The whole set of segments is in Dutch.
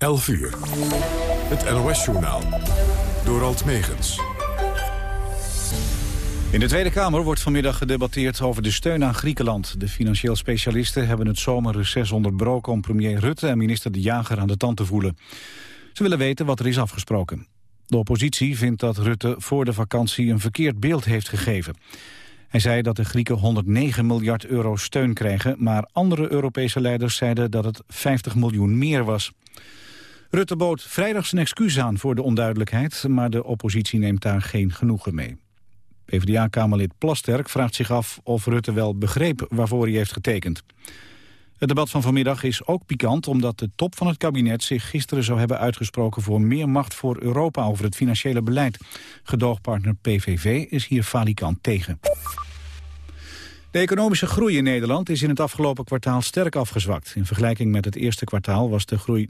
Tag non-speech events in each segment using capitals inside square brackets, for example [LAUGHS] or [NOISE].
11 uur. Het NOS-journaal. Door Alt Megens. In de Tweede Kamer wordt vanmiddag gedebatteerd over de steun aan Griekenland. De financieel specialisten hebben het zomerreces onderbroken... om premier Rutte en minister De Jager aan de tand te voelen. Ze willen weten wat er is afgesproken. De oppositie vindt dat Rutte voor de vakantie een verkeerd beeld heeft gegeven. Hij zei dat de Grieken 109 miljard euro steun krijgen... maar andere Europese leiders zeiden dat het 50 miljoen meer was. Rutte bood vrijdag zijn excuus aan voor de onduidelijkheid... maar de oppositie neemt daar geen genoegen mee. PvdA-kamerlid Plasterk vraagt zich af of Rutte wel begreep waarvoor hij heeft getekend. Het debat van vanmiddag is ook pikant omdat de top van het kabinet zich gisteren zou hebben uitgesproken voor meer macht voor Europa over het financiële beleid. Gedoogpartner PVV is hier falikant tegen. De economische groei in Nederland is in het afgelopen kwartaal sterk afgezwakt. In vergelijking met het eerste kwartaal was de groei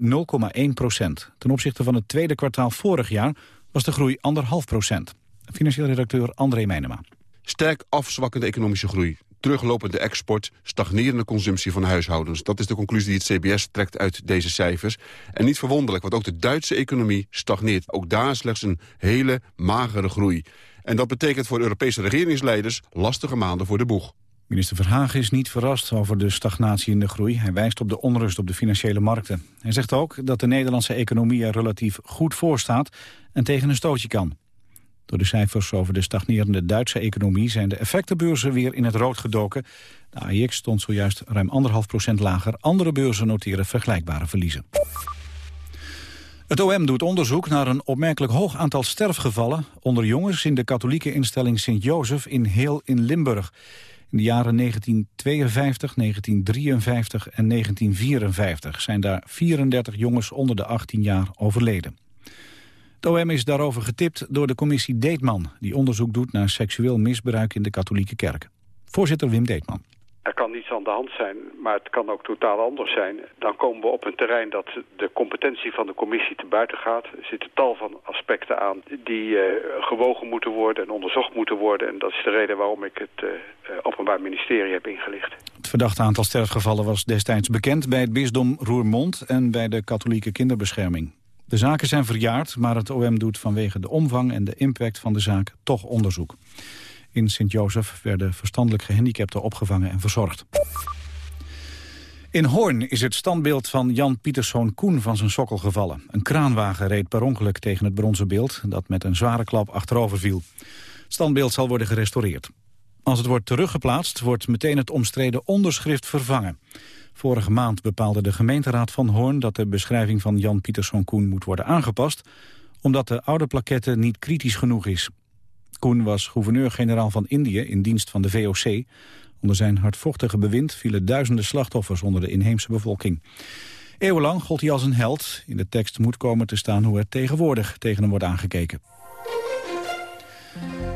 0,1 procent. Ten opzichte van het tweede kwartaal vorig jaar was de groei 1,5 procent. Financieel redacteur André Meijnema. Sterk afzwakkende economische groei. Teruglopende export, stagnerende consumptie van huishoudens. Dat is de conclusie die het CBS trekt uit deze cijfers. En niet verwonderlijk, want ook de Duitse economie stagneert. Ook daar slechts een hele magere groei. En dat betekent voor Europese regeringsleiders lastige maanden voor de boeg. Minister Verhagen is niet verrast over de stagnatie in de groei. Hij wijst op de onrust op de financiële markten. Hij zegt ook dat de Nederlandse economie er relatief goed voor staat en tegen een stootje kan. Door de cijfers over de stagnerende Duitse economie zijn de effectenbeurzen weer in het rood gedoken. De AIX stond zojuist ruim 1,5 procent lager. Andere beurzen noteren vergelijkbare verliezen. Het OM doet onderzoek naar een opmerkelijk hoog aantal sterfgevallen... onder jongens in de katholieke instelling Sint-Jozef in Heel in Limburg. In de jaren 1952, 1953 en 1954 zijn daar 34 jongens onder de 18 jaar overleden. Het OM is daarover getipt door de commissie Deetman... die onderzoek doet naar seksueel misbruik in de katholieke kerk. Voorzitter Wim Deetman. Er kan niets aan de hand zijn, maar het kan ook totaal anders zijn. Dan komen we op een terrein dat de competentie van de commissie te buiten gaat. Er zitten tal van aspecten aan die uh, gewogen moeten worden en onderzocht moeten worden. En dat is de reden waarom ik het uh, Openbaar Ministerie heb ingelicht. Het verdachte aantal sterfgevallen was destijds bekend bij het bisdom Roermond en bij de katholieke kinderbescherming. De zaken zijn verjaard, maar het OM doet vanwege de omvang en de impact van de zaak toch onderzoek. In Sint-Jozef werden verstandelijk gehandicapten opgevangen en verzorgd. In Hoorn is het standbeeld van Jan Pieterszoon Koen van zijn sokkel gevallen. Een kraanwagen reed per ongeluk tegen het bronzen beeld... dat met een zware klap achterover viel. Het standbeeld zal worden gerestaureerd. Als het wordt teruggeplaatst, wordt meteen het omstreden onderschrift vervangen. Vorige maand bepaalde de gemeenteraad van Hoorn... dat de beschrijving van Jan Pieterszoon Koen moet worden aangepast... omdat de oude plaquette niet kritisch genoeg is. Koen was gouverneur-generaal van Indië in dienst van de VOC. Onder zijn hardvochtige bewind vielen duizenden slachtoffers onder de inheemse bevolking. Eeuwenlang gold hij als een held. In de tekst moet komen te staan hoe er tegenwoordig tegen hem wordt aangekeken.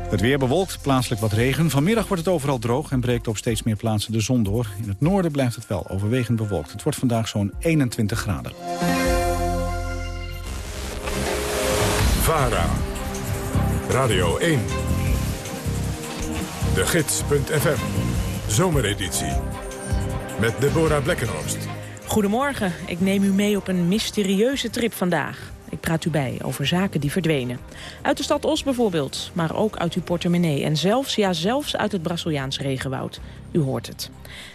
Het weer bewolkt, plaatselijk wat regen. Vanmiddag wordt het overal droog en breekt op steeds meer plaatsen de zon door. In het noorden blijft het wel overwegend bewolkt. Het wordt vandaag zo'n 21 graden. VARA, Radio 1, de gids.fm, zomereditie, met Deborah Blekkenhorst. Goedemorgen, ik neem u mee op een mysterieuze trip vandaag. Praat u bij over zaken die verdwenen. Uit de stad Os bijvoorbeeld, maar ook uit uw portemonnee... en zelfs, ja zelfs uit het Braziliaans regenwoud. U hoort het.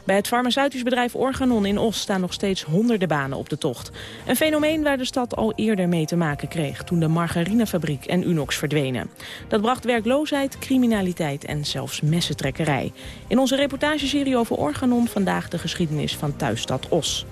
Bij het farmaceutisch bedrijf Organon in Os staan nog steeds honderden banen op de tocht. Een fenomeen waar de stad al eerder mee te maken kreeg... toen de margarinefabriek en Unox verdwenen. Dat bracht werkloosheid, criminaliteit en zelfs messentrekkerij. In onze reportageserie over Organon vandaag de geschiedenis van thuisstad Os.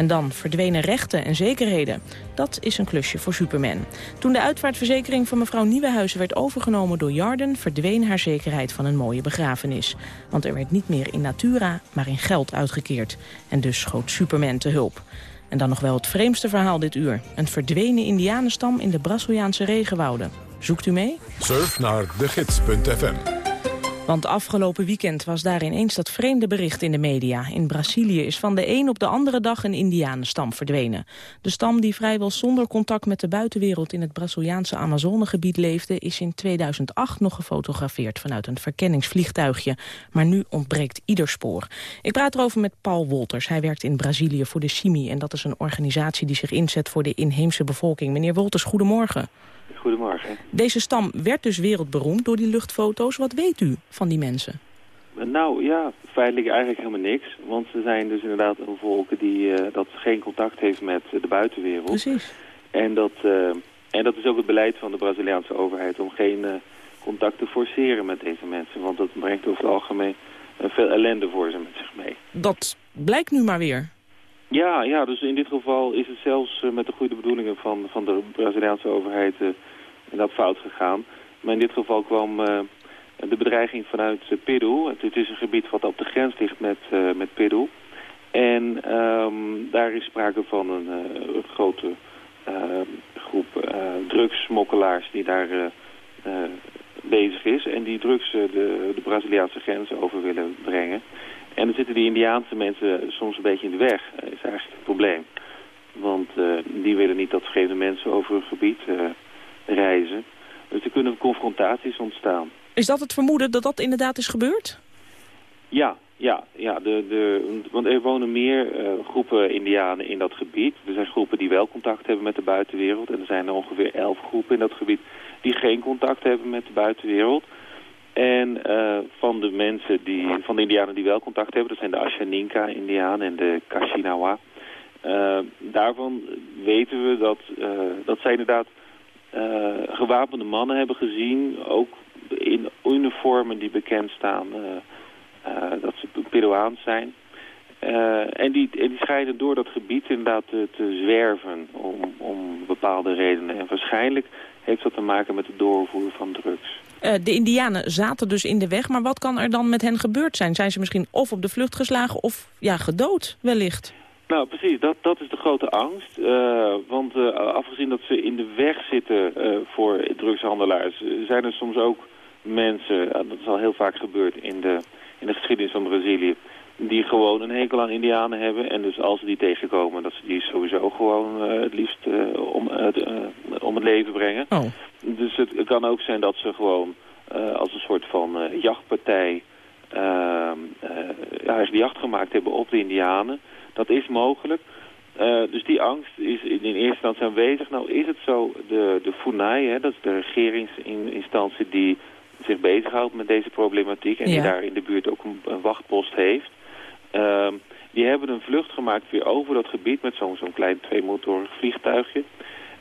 En dan verdwenen rechten en zekerheden. Dat is een klusje voor Superman. Toen de uitvaartverzekering van mevrouw Nieuwenhuizen werd overgenomen door Jarden... verdween haar zekerheid van een mooie begrafenis. Want er werd niet meer in natura, maar in geld uitgekeerd. En dus schoot Superman te hulp. En dan nog wel het vreemdste verhaal dit uur. Een verdwenen indianenstam in de Braziliaanse regenwouden. Zoekt u mee? Surf naar degids.fm Want afgelopen weekend was daar ineens dat vreemde bericht in de media. In Brazilië is van de een op de andere dag een indianenstam verdwenen. De stam die vrijwel zonder contact met de buitenwereld in het Braziliaanse Amazonegebied leefde... is in 2008 nog gefotografeerd vanuit een verkenningsvliegtuigje. Maar nu ontbreekt ieder spoor. Ik praat erover met Paul Wolters. Hij werkt in Brazilië voor de CIMI en dat is een organisatie die zich inzet voor de inheemse bevolking. Meneer Wolters, goedemorgen. Goedemorgen. Deze stam werd dus wereldberoemd door die luchtfoto's. Wat weet u van die mensen? Nou ja, feitelijk eigenlijk helemaal niks. Want ze zijn dus inderdaad een volk die uh, dat geen contact heeft met de buitenwereld. Precies. En dat, uh, en dat is ook het beleid van de Braziliaanse overheid om geen uh, contact te forceren met deze mensen. Want dat brengt over het algemeen veel ellende voor ze met zich mee. Dat blijkt nu maar weer. Ja, ja, dus in dit geval is het zelfs met de goede bedoelingen van, van de Braziliaanse overheid dat fout gegaan. Maar in dit geval kwam uh, de bedreiging vanuit uh, Peru. Het, is een gebied wat op de grens ligt met, uh, met Peru. En um, daar is sprake van een grote groep drugssmokkelaars die daar bezig is. En die drugs de, de Braziliaanse grens over willen brengen. En dan zitten die Indiaanse mensen soms een beetje in de weg. Dat is eigenlijk het probleem. Want die willen niet dat vreemde mensen over hun gebied reizen. Dus er kunnen confrontaties ontstaan. Is dat het vermoeden dat dat inderdaad is gebeurd? Ja, ja, ja de, de, want er wonen meer uh, groepen indianen in dat gebied. Er zijn groepen die wel contact hebben met de buitenwereld. En er zijn er ongeveer elf groepen in dat gebied die geen contact hebben met de buitenwereld. En uh, van de mensen die, van de indianen die wel contact hebben, dat zijn de Ashaninka-indianen en de Kashinawa. Uh, daarvan weten we dat, dat zij inderdaad gewapende mannen hebben gezien, ook in uniformen die bekend staan uh, uh, dat ze Peruaans zijn. en, die, en die schijnen door dat gebied inderdaad te, te zwerven om, om bepaalde redenen. En waarschijnlijk heeft dat te maken met het doorvoeren van drugs. de indianen zaten dus in de weg, maar wat kan er dan met hen gebeurd zijn? Zijn ze misschien of op de vlucht geslagen of ja, gedood wellicht? Nou, precies. Dat, dat is de grote angst. Uh, want uh, afgezien dat ze in de weg zitten uh, voor drugshandelaars... zijn er soms ook mensen, dat is al heel vaak gebeurd in de, in de geschiedenis van Brazilië... die gewoon een hekel aan indianen hebben. En dus als ze die tegenkomen, dat ze die sowieso gewoon het liefst om, om het leven brengen. Oh. Dus het, het, kan ook zijn dat ze gewoon als een soort van jachtpartij... eigenlijk jacht gemaakt hebben op de indianen... Dat is mogelijk. Uh, dus die angst is in eerste instantie aanwezig. Nou is het zo, de, de FUNAI, hè, dat is de regeringsinstantie die zich bezighoudt met deze problematiek... en ja. die daar in de buurt ook een, een wachtpost heeft... Uh, die hebben een vlucht gemaakt weer over dat gebied met zo'n zo'n klein tweemotorig vliegtuigje.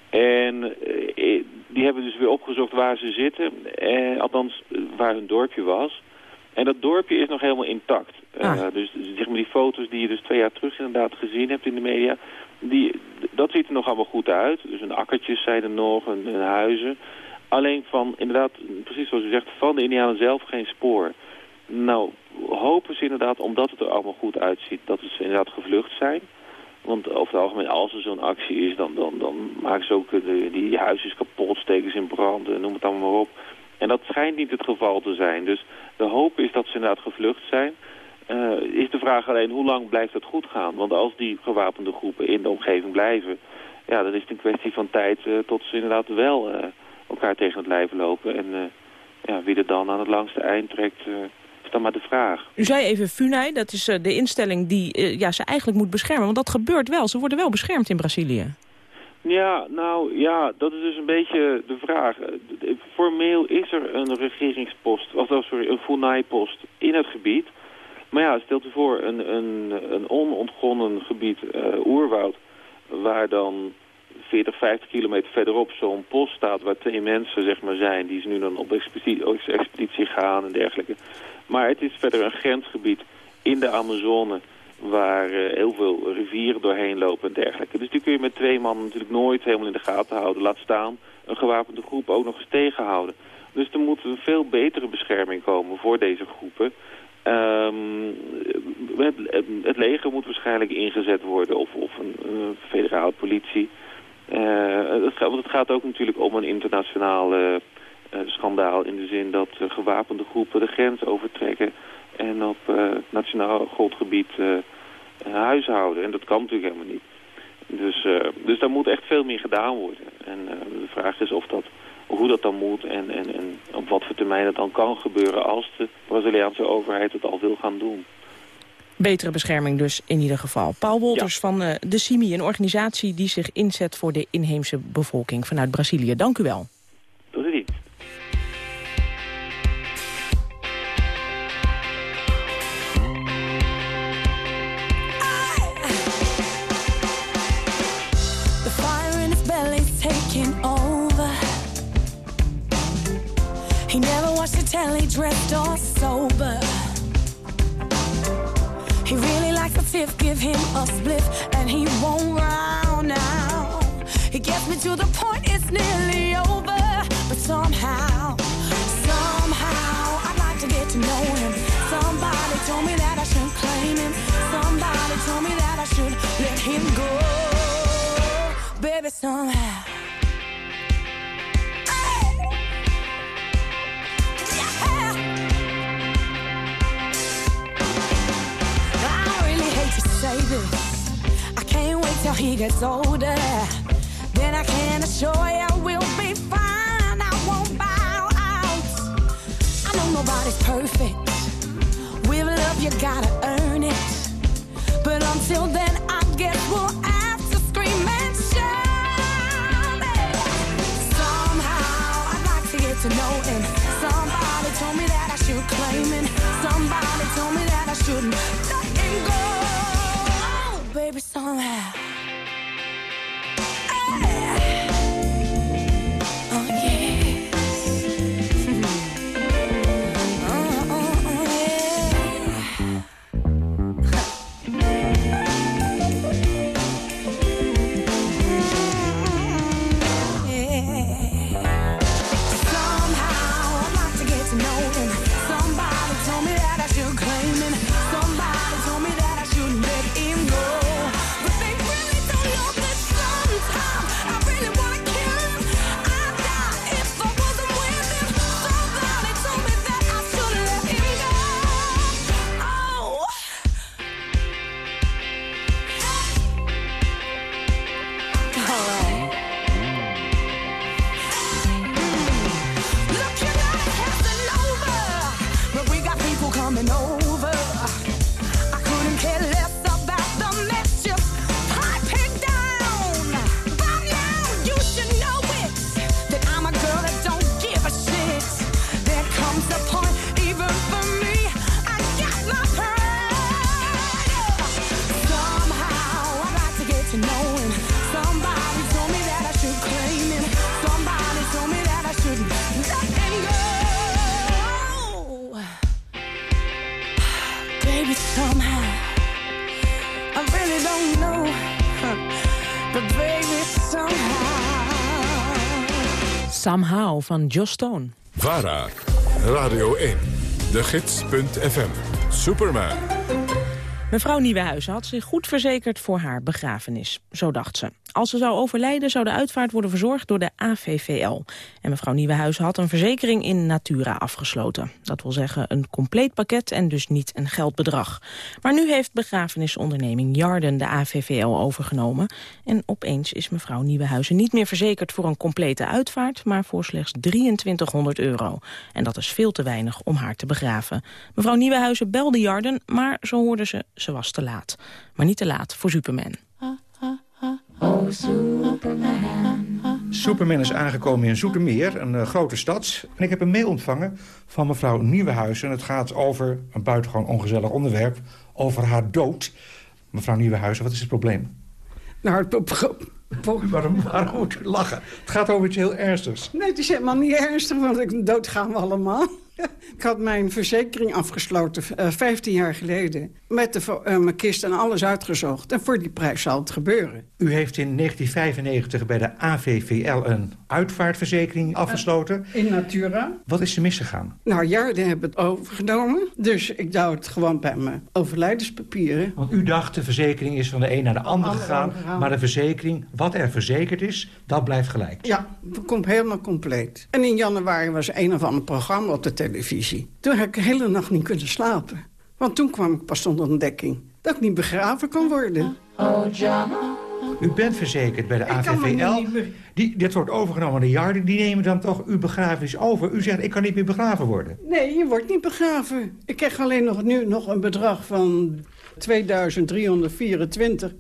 En uh, die hebben dus weer opgezocht waar ze zitten, eh, althans waar hun dorpje was... En dat dorpje is nog helemaal intact. Ah. Uh, dus zeg maar die foto's die je dus twee jaar terug inderdaad gezien hebt in de media... Die, dat ziet er nog allemaal goed uit. Dus een akkertjes zijn er nog, een, huizen. Alleen van, inderdaad, precies zoals u zegt, van de Indianen zelf geen spoor. Nou, hopen ze inderdaad, omdat het er allemaal goed uitziet, dat ze inderdaad gevlucht zijn. Want over het algemeen, als er zo'n actie is, dan, dan, dan maken ze ook de, die huisjes kapot, steken ze in brand, noem het allemaal maar op. En dat schijnt niet het geval te zijn. Dus de hoop is dat ze inderdaad gevlucht zijn. Uh, is de vraag alleen hoe lang blijft het goed gaan? Want als die gewapende groepen in de omgeving blijven... ja, dan is het een kwestie van tijd uh, tot ze inderdaad wel uh, elkaar tegen het lijf lopen. En ja, wie er dan aan het langste eind trekt, is dan maar de vraag. U zei even FUNAI, dat is de instelling die ja, ze eigenlijk moet beschermen. Want dat gebeurt wel, ze worden wel beschermd in Brazilië. Ja, nou ja, dat is dus een beetje de vraag. Formeel is er een regeringspost, of oh, sorry, een FUNAI-post in het gebied. Maar ja, stelt u voor een, een, een onontgonnen gebied, uh, oerwoud, waar dan 40, 50 kilometer verderop zo'n post staat waar twee mensen zeg maar zijn, die ze nu dan op expeditie, gaan en dergelijke. Maar het is verder een grensgebied in de Amazone waar uh, heel veel rivieren doorheen lopen en dergelijke. Dus die kun je met twee mannen natuurlijk nooit helemaal in de gaten houden. Laat staan een gewapende groep ook nog eens tegenhouden. Dus er moet een veel betere bescherming komen voor deze groepen. Um, het, leger moet waarschijnlijk ingezet worden of, of een, een federale politie. Uh, het, want het gaat ook natuurlijk om een internationale schandaal in de zin dat gewapende groepen de grens overtrekken en op nationaal grondgebied huishouden. En dat kan natuurlijk helemaal niet. Dus, dus daar moet echt veel meer gedaan worden. En de vraag is of dat hoe dat dan moet en, en, en op wat voor termijn het dan kan gebeuren als de Braziliaanse overheid het al wil gaan doen. Betere bescherming dus in ieder geval. Paul Wolters van uh, de CIMI, een organisatie die zich inzet voor de inheemse bevolking vanuit Brazilië. Dank u wel. Telly dressed or sober. He really likes a fifth, give him a spliff, and he won't round now. He gets me to the point, it's nearly over. But somehow, somehow, I'd like to get to know him. Somebody told me that I shouldn't claim him. Somebody told me that I should let him go. Baby, somehow. Till he gets older. Then I can assure you we'll be fine. I won't bow out. I know nobody's perfect. With love, you gotta earn it. But until then, I guess we'll Somehow van Joss Stone. VARA, Radio 1, de gids.fm, Superman. Mevrouw Nieuwenhuizen had zich goed verzekerd voor haar begrafenis. Zo dacht ze. Als ze zou overlijden zou de uitvaart worden verzorgd door de AVVL. En mevrouw Nieuwenhuizen had een verzekering in Natura afgesloten. Dat wil zeggen een compleet pakket en dus niet een geldbedrag. Maar nu heeft begrafenisonderneming Jarden de AVVL overgenomen. En opeens is mevrouw Nieuwenhuizen niet meer verzekerd voor een complete uitvaart... maar voor slechts 2300 euro. En dat is veel te weinig om haar te begraven. Mevrouw Nieuwenhuizen belde Jarden, maar zo hoorde ze, ze was te laat. Maar niet te laat voor Superman. Oh, Superman. Superman is aangekomen in Zoetermeer, een uh, grote stad. En ik heb een mail ontvangen van mevrouw Nieuwenhuizen. En het gaat over een buitengewoon ongezellig onderwerp, over haar dood. Mevrouw Nieuwenhuizen, wat is het probleem? Nou, het [LAUGHS] waarom, waarom moet u lachen? Het gaat over iets heel ernstigs. Nee, het is helemaal niet ernstig, want dood gaan we allemaal. [LAUGHS] Ik had mijn verzekering afgesloten, uh, eh, 15 jaar geleden. Met de, uh, mijn kist en alles uitgezocht. En voor die prijs zal het gebeuren. U heeft in 1995 bij de AVVL een uitvaartverzekering afgesloten. In Natura. Wat is er misgegaan? Nou, Jarden hebben het overgenomen. Dus ik douw het gewoon bij mijn overlijdenspapieren. Want u dacht, de verzekering is van de een naar de ander gegaan. Maar de verzekering, wat er verzekerd is, dat blijft gelijk. Ja, dat komt helemaal compleet. En in januari was een of ander programma op de televisie. Toen heb ik de hele nacht niet kunnen slapen. Want toen kwam ik pas onder ontdekking dat ik niet begraven kon worden. Oh, u bent verzekerd bij de AVVL. Die, dit wordt overgenomen de Jarden. Die nemen dan toch uw begrafenis over. U zegt, ik kan niet meer begraven worden. Nee, je wordt niet begraven. Ik krijg alleen nog nu nog een bedrag van 2324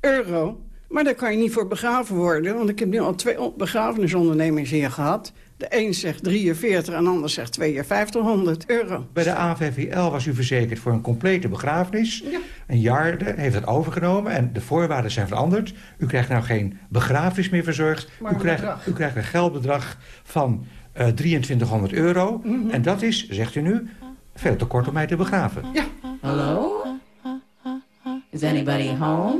euro. Maar daar kan je niet voor begraven worden. Want ik heb nu al twee begrafenisondernemingen hier gehad. De een zegt 43 en de ander zegt 5200 euro. Bij de AVVL was u verzekerd voor een complete begrafenis. Ja. Een jaar heeft het overgenomen en de voorwaarden zijn veranderd. U krijgt nou geen begrafenis meer verzorgd. U krijgt, u krijgt, een geldbedrag van uh, eh, 2300 euro. Mhm. En dat is, zegt u nu, veel te kort om mij te begraven. Ja. Hallo? Is anybody home?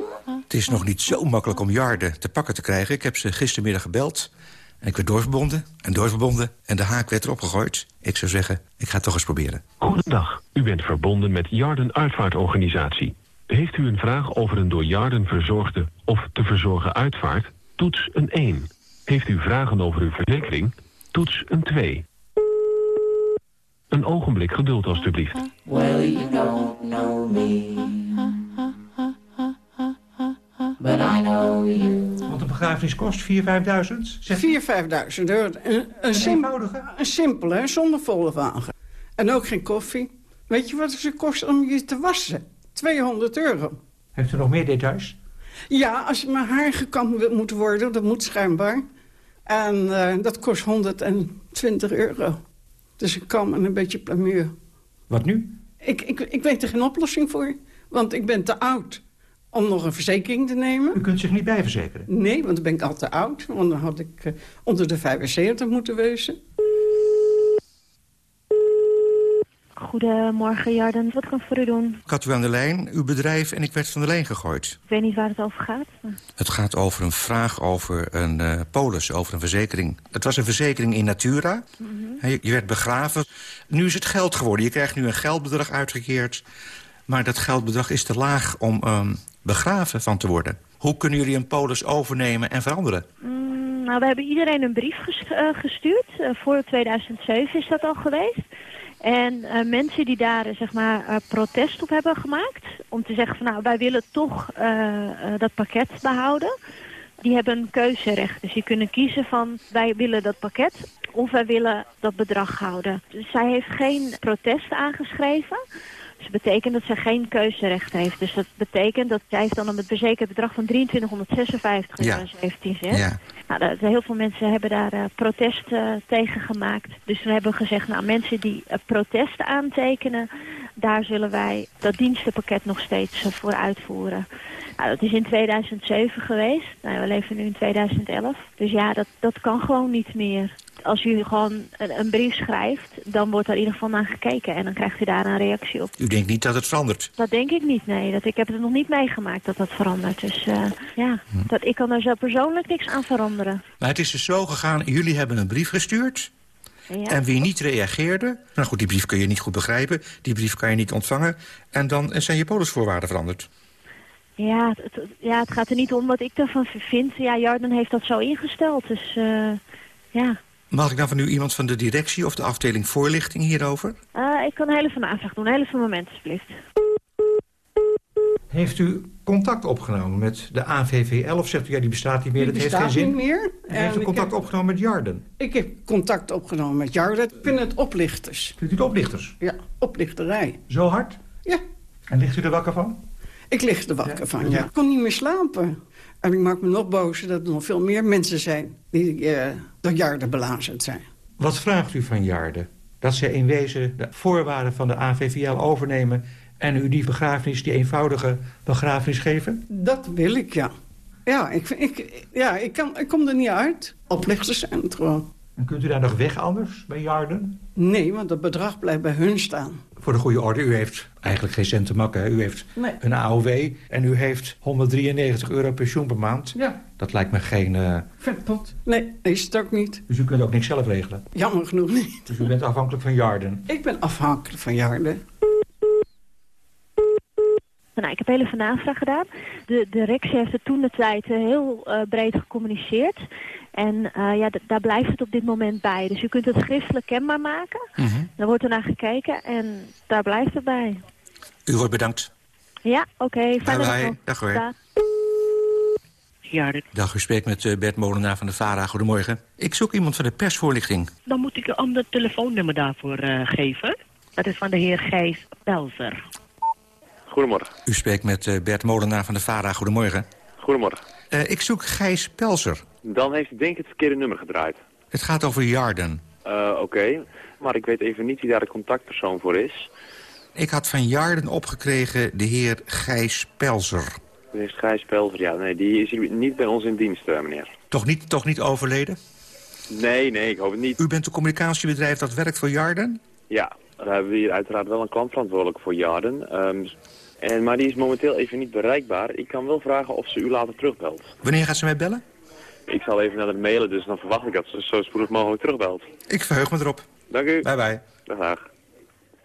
Het is nog niet zo makkelijk om Jarden te pakken te krijgen. Ik heb ze gistermiddag gebeld. En ik werd doorverbonden en doorverbonden en de haak werd erop gegooid. Ik zou zeggen, ik ga het toch eens proberen. Goedendag, u bent verbonden met Jarden Uitvaartorganisatie. Heeft u een vraag over een door Jarden verzorgde of te verzorgen uitvaart? Toets een 1. Heeft u vragen over uw verzekering? Toets een 2. Een ogenblik geduld alstublieft. Well, you don't know me. But I know you. Want een begrafenis kost 4.000, 5.000? 4.000, 5.000 euro. Een, een, eenvoudige? Een simpele, zonder volle wagen. En ook geen koffie. Weet je wat het kost om je te wassen? 200 euro. Heeft u nog meer details? Ja, als mijn haar gekamd moet worden, dat moet schijnbaar. En uh, dat kost 120 euro. Dus ik kam en een beetje plamuur. Wat nu? Ik, ik, ik weet er geen oplossing voor. Want ik ben te oud om nog een verzekering te nemen. U kunt zich niet bijverzekeren? Nee, want dan ben ik al te oud. Want dan had ik uh, onder de 75 moeten wezen. Goedemorgen, Jarden. Wat kan ik voor u doen? Ik had u aan de lijn, uw bedrijf, en ik werd van de lijn gegooid. Ik weet niet waar het over gaat. Het gaat over een vraag over een uh, polis, over een verzekering. Het was een verzekering in Natura. Mhm. je, je werd begraven. Nu is het geld geworden. Je krijgt nu een geldbedrag uitgekeerd. Maar dat geldbedrag is te laag om um, begraven van te worden. Hoe kunnen jullie een polis overnemen en veranderen? Mm, nou, we hebben iedereen een brief uh, gestuurd. Uh, voor 2007 is dat al geweest. En uh, mensen die daar zeg maar protest op hebben gemaakt... om te zeggen van nou, wij willen toch dat pakket behouden... die hebben een keuzerecht. Dus die kunnen kiezen van wij willen dat pakket of wij willen dat bedrag houden. Dus zij heeft geen protest aangeschreven... Dus dat betekent dat ze geen keuzerecht heeft. Dus dat betekent dat zij heeft dan een verzekerd bedrag van 2356 in ja. 2017 zegt. Ja. Nou, heel veel mensen hebben daar uh, protest uh, tegen gemaakt. Dus we hebben gezegd, nou mensen die uh, protest aantekenen, daar zullen wij dat dienstenpakket nog steeds voor uitvoeren. Nou, dat is in 2007 geweest. Nou, we leven nu in 2011. Dus ja, dat, dat kan gewoon niet meer als u gewoon een, een, brief schrijft, dan wordt er in ieder geval naar gekeken. En dan krijgt u daar een reactie op. U denkt niet dat het verandert? Dat denk ik niet, nee. Dat, ik heb het nog niet meegemaakt dat dat verandert. Dus uh, ja, hm. dat, ik kan daar zo persoonlijk niks aan veranderen. Maar het is dus zo gegaan, jullie hebben een brief gestuurd. Ja. En wie niet reageerde, nou goed, die brief kun je niet goed begrijpen. Die brief kan je niet ontvangen. En dan zijn je polisvoorwaarden veranderd. Ja het, ja, het gaat er niet om wat ik daarvan vind. Ja, Jarden heeft dat zo ingesteld, dus uh, ja... Mag ik dan van u iemand van de directie of de afdeling voorlichting hierover? Uh, ik kan een hele van aanvraag doen. Een hele van moment, alsjeblieft. Heeft u contact opgenomen met de AVVL of zegt u, ja, die bestaat niet meer, die dat heeft geen zin? niet meer. heeft u contact opgenomen met Jarden? Ik heb contact opgenomen met Jarden. Ik vind het oplichters. Vindt u het oplichters? Ja, oplichterij. Zo hard? Ja. En ligt u er wakker van? Ik lig er wakker van, ja. Ik kon niet meer slapen. En ik maak me nog boos dat er nog veel meer mensen zijn... die uh, door Jarden belazerd zijn. Wat vraagt u van Jarden? Dat ze in wezen de voorwaarden van de AVVL overnemen... en u die begrafenis, die eenvoudige begrafenis geven? Dat wil ik, ja. Ja, ik, ik, ja ik, kan, ik kom er niet uit. Oplichters zijn het gewoon. En kunt u daar nog weg anders bij Jarden? Nee, want het bedrag blijft bij hun staan. Voor de goede orde, u heeft eigenlijk geen cent te makken. hè? U heeft Nee. een AOW en u heeft 193 euro pensioen per maand. Ja. Dat lijkt me geen... eh, Vetpot. Nee, is het ook niet. Dus u kunt ook niks zelf regelen. Jammer genoeg niet. Dus u bent afhankelijk van Jarden. Ik ben afhankelijk van Jarden. Nou, ik heb heel even navraag gedaan. De directie heeft het toen de tijd eh, heel eh, breed gecommuniceerd. En eh, ja, daar blijft het op dit moment bij. Dus u kunt het schriftelijk kenbaar maken. Daar wordt er naar gekeken en daar blijft het bij. U wordt bedankt. Ja, oké. fijne dag nog. Dag hoor. Dag. Ja, Dag, u spreekt met eh, Bert Molenaar van de VARA. Goedemorgen. Ik zoek iemand van de persvoorlichting. dan moet ik een ander telefoonnummer daarvoor eh, geven. Dat is van de heer Gijs Pelzer. Goedemorgen. U spreekt met eh, Bert Molenaar van de VARA. Goedemorgen. Goedemorgen. Eh, ik zoek Gijs Pelzer. Dan heeft u denk ik het verkeerde nummer gedraaid. Het gaat over Jarden. Eh, Oké, maar ik weet even niet wie daar de contactpersoon voor is. Ik had van Jarden opgekregen de heer Gijs Pelzer. Is Gijs Pelver. Ja, nee, die is hier niet bij ons in dienst, eh, meneer. Toch niet, toch niet overleden? Nee, nee, ik hoop het niet. U bent een communicatiebedrijf dat werkt voor Jarden? Ja, daar hebben we hier uiteraard wel een klantverantwoordelijk voor Jarden. Ehm, en, maar die is momenteel even niet bereikbaar. Ik kan wel vragen of ze u later terugbelt. Wanneer gaat ze mij bellen? Ik zal even naar de mailen, dus dan verwacht ik dat ze zo spoedig mogelijk terugbelt. Ik verheug me erop. Dank u. Bye bye. Dag, dag.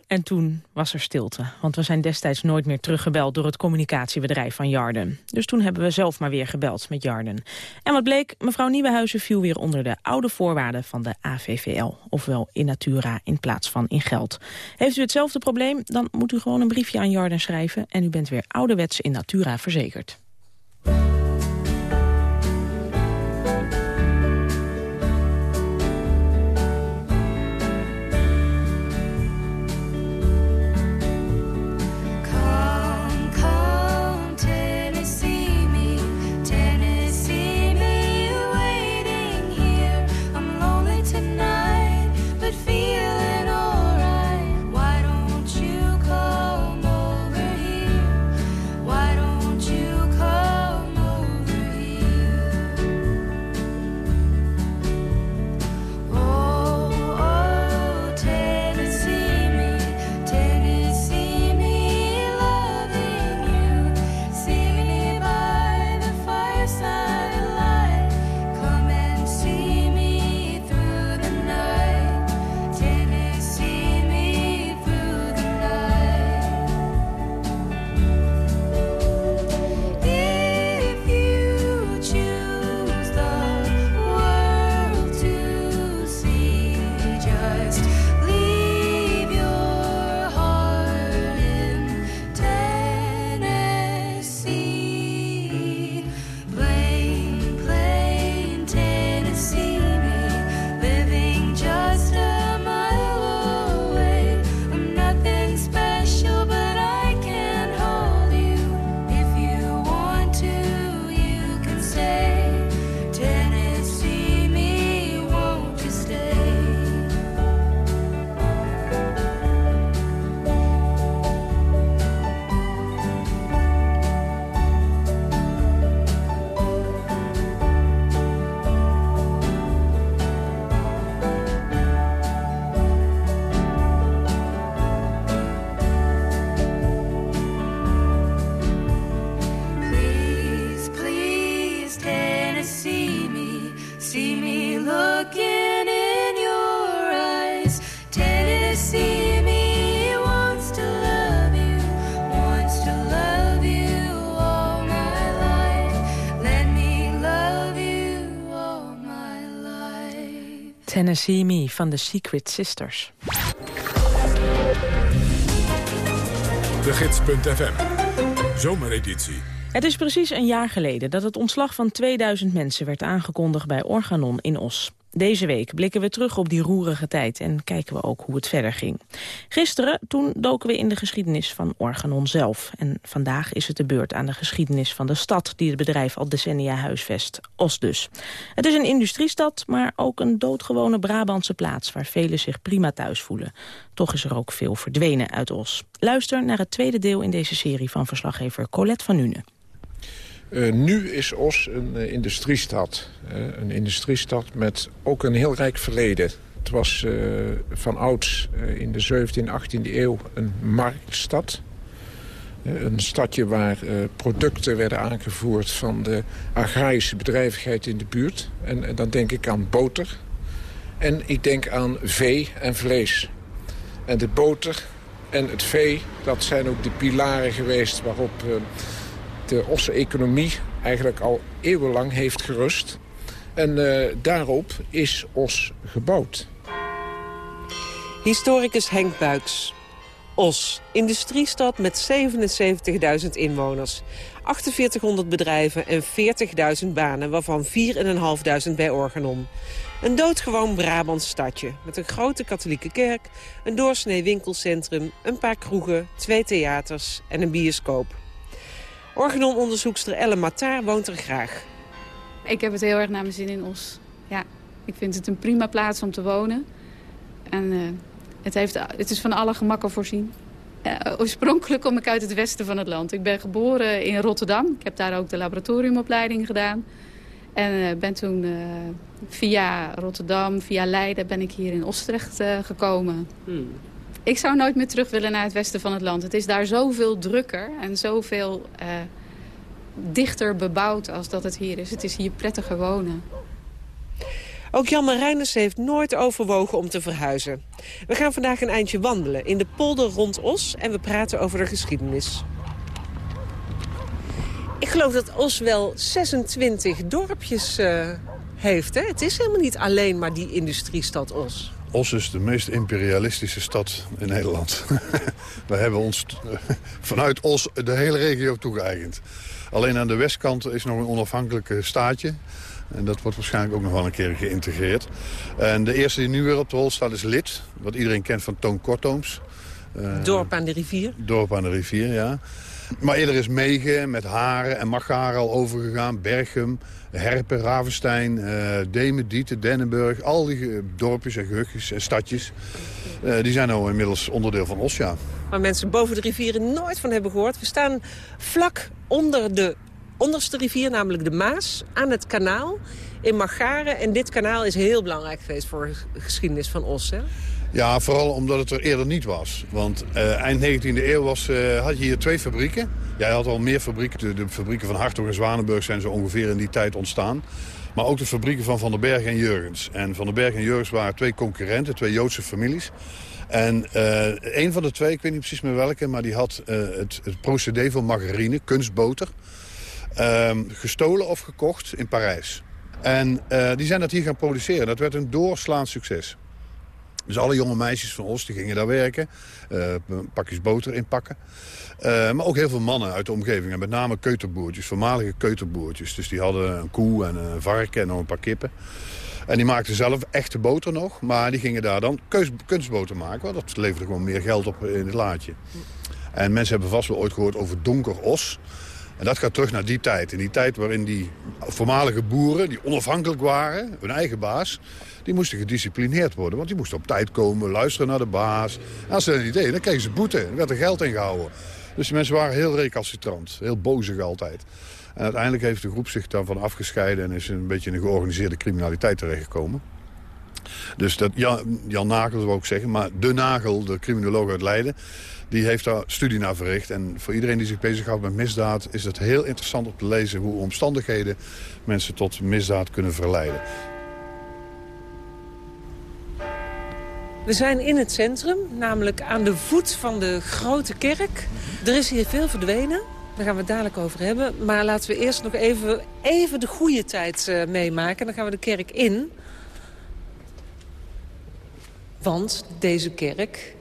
En toen was er stilte, want we zijn destijds nooit meer teruggebeld door het communicatiebedrijf van Jarden. Dus toen hebben we zelf maar weer gebeld met Jarden. En wat bleek, mevrouw Nieuwenhuizen viel weer onder de oude voorwaarden van de AVVL. Ofwel in natura in plaats van in geld. Heeft u hetzelfde probleem, dan moet u gewoon een briefje aan Jarden schrijven... en u bent weer ouderwets in natura verzekerd. Tennessee Me van de Secret Sisters. De Gids.fm. Zomereditie. Het is precies een jaar geleden dat het ontslag van 2000 mensen werd aangekondigd bij Organon in Os. Deze week blikken we terug op die roerige tijd en kijken we ook hoe het verder ging. Gisteren, toen doken we in de geschiedenis van Organon zelf. En vandaag is het de beurt aan de geschiedenis van de stad die het bedrijf al decennia huisvest. Os dus. Het is een industriestad, maar ook een doodgewone Brabantse plaats waar velen zich prima thuis voelen. Toch is er ook veel verdwenen uit Os. Luister naar het tweede deel in deze serie van verslaggever Colette van Nuenen. Uh, nu is Os een uh, industriestad. Een industriestad met ook een heel rijk verleden. Het was van ouds in de 17e, 18e eeuw een marktstad. Een stadje waar producten werden aangevoerd van de agrarische bedrijvigheid in de buurt. En, en dan denk ik aan boter. En ik denk aan vee en vlees. En de boter en het vee, dat zijn ook de pilaren geweest waarop de Osse-economie eigenlijk al eeuwenlang heeft gerust. En uh, daarop is Os gebouwd. Historicus Henk Buiks. Os, industriestad met 77.000 inwoners. 4800 bedrijven en 40.000 banen, waarvan 4.500 bij Organon. Een doodgewoon Brabants stadje met een grote katholieke kerk... een doorsnee winkelcentrum, een paar kroegen, twee theaters en een bioscoop. Organon-onderzoekster Elle Mataar woont er graag. Ik heb het heel erg naar mijn zin in Os. Ja, ik vind het een prima plaats om te wonen. En uh, het, heeft, het is van alle gemakken voorzien. Uh, oorspronkelijk kom ik uit het westen van het land. Ik ben geboren in Rotterdam. Ik heb daar ook de laboratoriumopleiding gedaan. En uh, ben toen via Rotterdam, via Leiden, ben ik hier in Ostrecht gekomen. Hmm. Ik zou nooit meer terug willen naar het westen van het land. Het is daar zoveel drukker en zoveel uh, dichter bebouwd als dat het hier is. Het is hier prettiger wonen. Ook Jan Marijnus heeft nooit overwogen om te verhuizen. We gaan vandaag een eindje wandelen in de polder rond Os... en we praten over de geschiedenis. Ik geloof dat Os wel 26 dorpjes uh, heeft. Hè? Het is helemaal niet alleen maar die industriestad Os. Os is de meest imperialistische stad in Nederland. [LAUGHS] We hebben ons [LAUGHS] vanuit Os de hele regio toegeëigend. Alleen aan de westkant is nog een onafhankelijke staatje. En dat wordt waarschijnlijk ook nog wel een keer geïntegreerd. En de eerste die nu weer op de rol staat is Lid. Wat iedereen kent van Toon Kortooms. Uh, dorp aan de rivier? Dorp aan de rivier, ja. Maar eerder is Megen met Haren en Magaren al overgegaan. Berchem, Herpen, Ravenstein, uh, Demen, Dieten, Dennenburg. Al die uh, dorpjes en gehuchtjes en stadjes. Uh, die zijn nou inmiddels onderdeel van Osja. Waar mensen boven de rivieren nooit van hebben gehoord. We staan vlak onder de onderste rivier, namelijk de Maas, aan het kanaal in Magaren. En dit kanaal is heel belangrijk geweest voor de geschiedenis van Os. Ja, vooral omdat het er eerder niet was. Want uh, eind 19e eeuw was, uh, had je hier twee fabrieken. Jij had al meer fabrieken. De, fabrieken van Hartog en Zwanenburg zijn zo ongeveer in die tijd ontstaan. Maar ook de fabrieken van Van den Berg en Jurgens. En Van den Berg en Jurgens waren twee concurrenten, twee Joodse families. En uh, een van de twee, ik weet niet precies meer welke... maar die had het, het procedé van margarine, kunstboter... Ehm, gestolen of gekocht in Parijs. En die zijn dat hier gaan produceren. Dat werd een doorslaand succes. Dus alle jonge meisjes van Os gingen daar werken. Uh, pakjes boter inpakken. Uh, maar ook heel veel mannen uit de omgeving. En met name keuterboertjes, voormalige keuterboertjes. Dus die hadden een koe en een varken en nog een paar kippen. En die maakten zelf echte boter nog. Maar die gingen daar dan kunstboter maken. Want dat leverde gewoon meer geld op in het laadje. En mensen hebben vast wel ooit gehoord over donker os. En dat gaat terug naar die tijd. In die tijd waarin die voormalige boeren, die onafhankelijk waren, hun eigen baas die moesten gedisciplineerd worden. Want die moesten op tijd komen, luisteren naar de baas. Als ze niet deden, dan kregen ze boete. Er werd er geld ingehouden. Dus die mensen waren heel recalcitrant, heel bozig altijd. En uiteindelijk heeft de groep zich daarvan afgescheiden... en is een beetje in de georganiseerde criminaliteit terechtgekomen. Dus dat, Jan, Jan Nagel zou ook zeggen, maar de Nagel, de criminoloog uit Leiden... die heeft daar studie naar verricht. En voor iedereen die zich bezighoudt met misdaad... is het heel interessant om te lezen hoe omstandigheden mensen tot misdaad kunnen verleiden. We zijn in het centrum, namelijk aan de voet van de grote kerk. Er is hier veel verdwenen. Daar gaan we het dadelijk over hebben. Maar laten we eerst nog even, even de goede tijd uh, meemaken. Dan gaan we de kerk in. Want deze kerk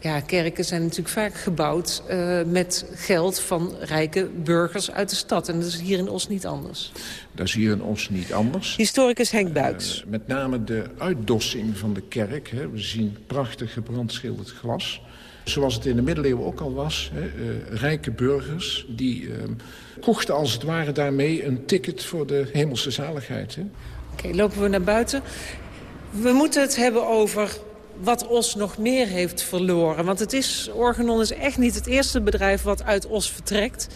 ja, kerken zijn natuurlijk vaak gebouwd uh, met geld van rijke burgers uit de stad. En dat is hier in Os niet anders. Dat is hier in Os niet anders. Historicus Henk Buits. Uh, met name de uitdossing van de kerk. Hè. We zien prachtig gebrandschilderd glas. Zoals het in de middeleeuwen ook al was. Hè. Uh, rijke burgers die kochten als het ware daarmee een ticket voor de hemelse zaligheid. Oké, okay, lopen we naar buiten. We moeten het hebben over wat Os nog meer heeft verloren. Want het is, Organon is echt niet het eerste bedrijf wat uit Os vertrekt.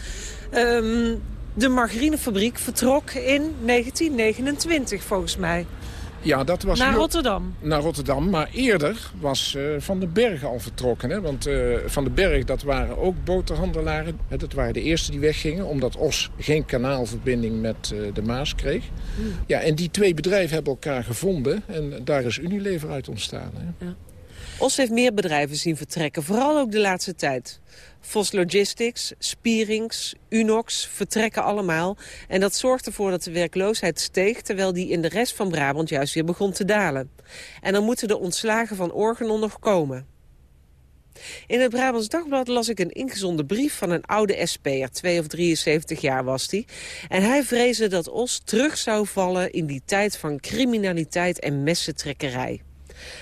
Ehm, de margarinefabriek vertrok in 1929, volgens mij. Ja, dat was Naar heel- Rotterdam. Naar Rotterdam, maar eerder was eh, Van den Berg al vertrokken. Hè? Want eh, Van den Berg, dat waren ook boterhandelaren. Hè, Dat waren de eerste die weggingen, omdat Os geen kanaalverbinding met eh, de Maas kreeg. Ja, en die twee bedrijven hebben elkaar gevonden en daar is Unilever uit ontstaan. Hè? Os heeft meer bedrijven zien vertrekken, vooral ook de laatste tijd. Vos Logistics, Spierings, Unox vertrekken allemaal. En dat zorgt ervoor dat de werkloosheid steeg... terwijl die in de rest van Brabant juist weer begon te dalen. En dan moeten de ontslagen van Organon nog komen. In het Brabants Dagblad las ik een ingezonden brief van een oude SP'er. 2 of 73 jaar was hij. En hij vreesde dat Os terug zou vallen in die tijd van criminaliteit en messentrekkerij.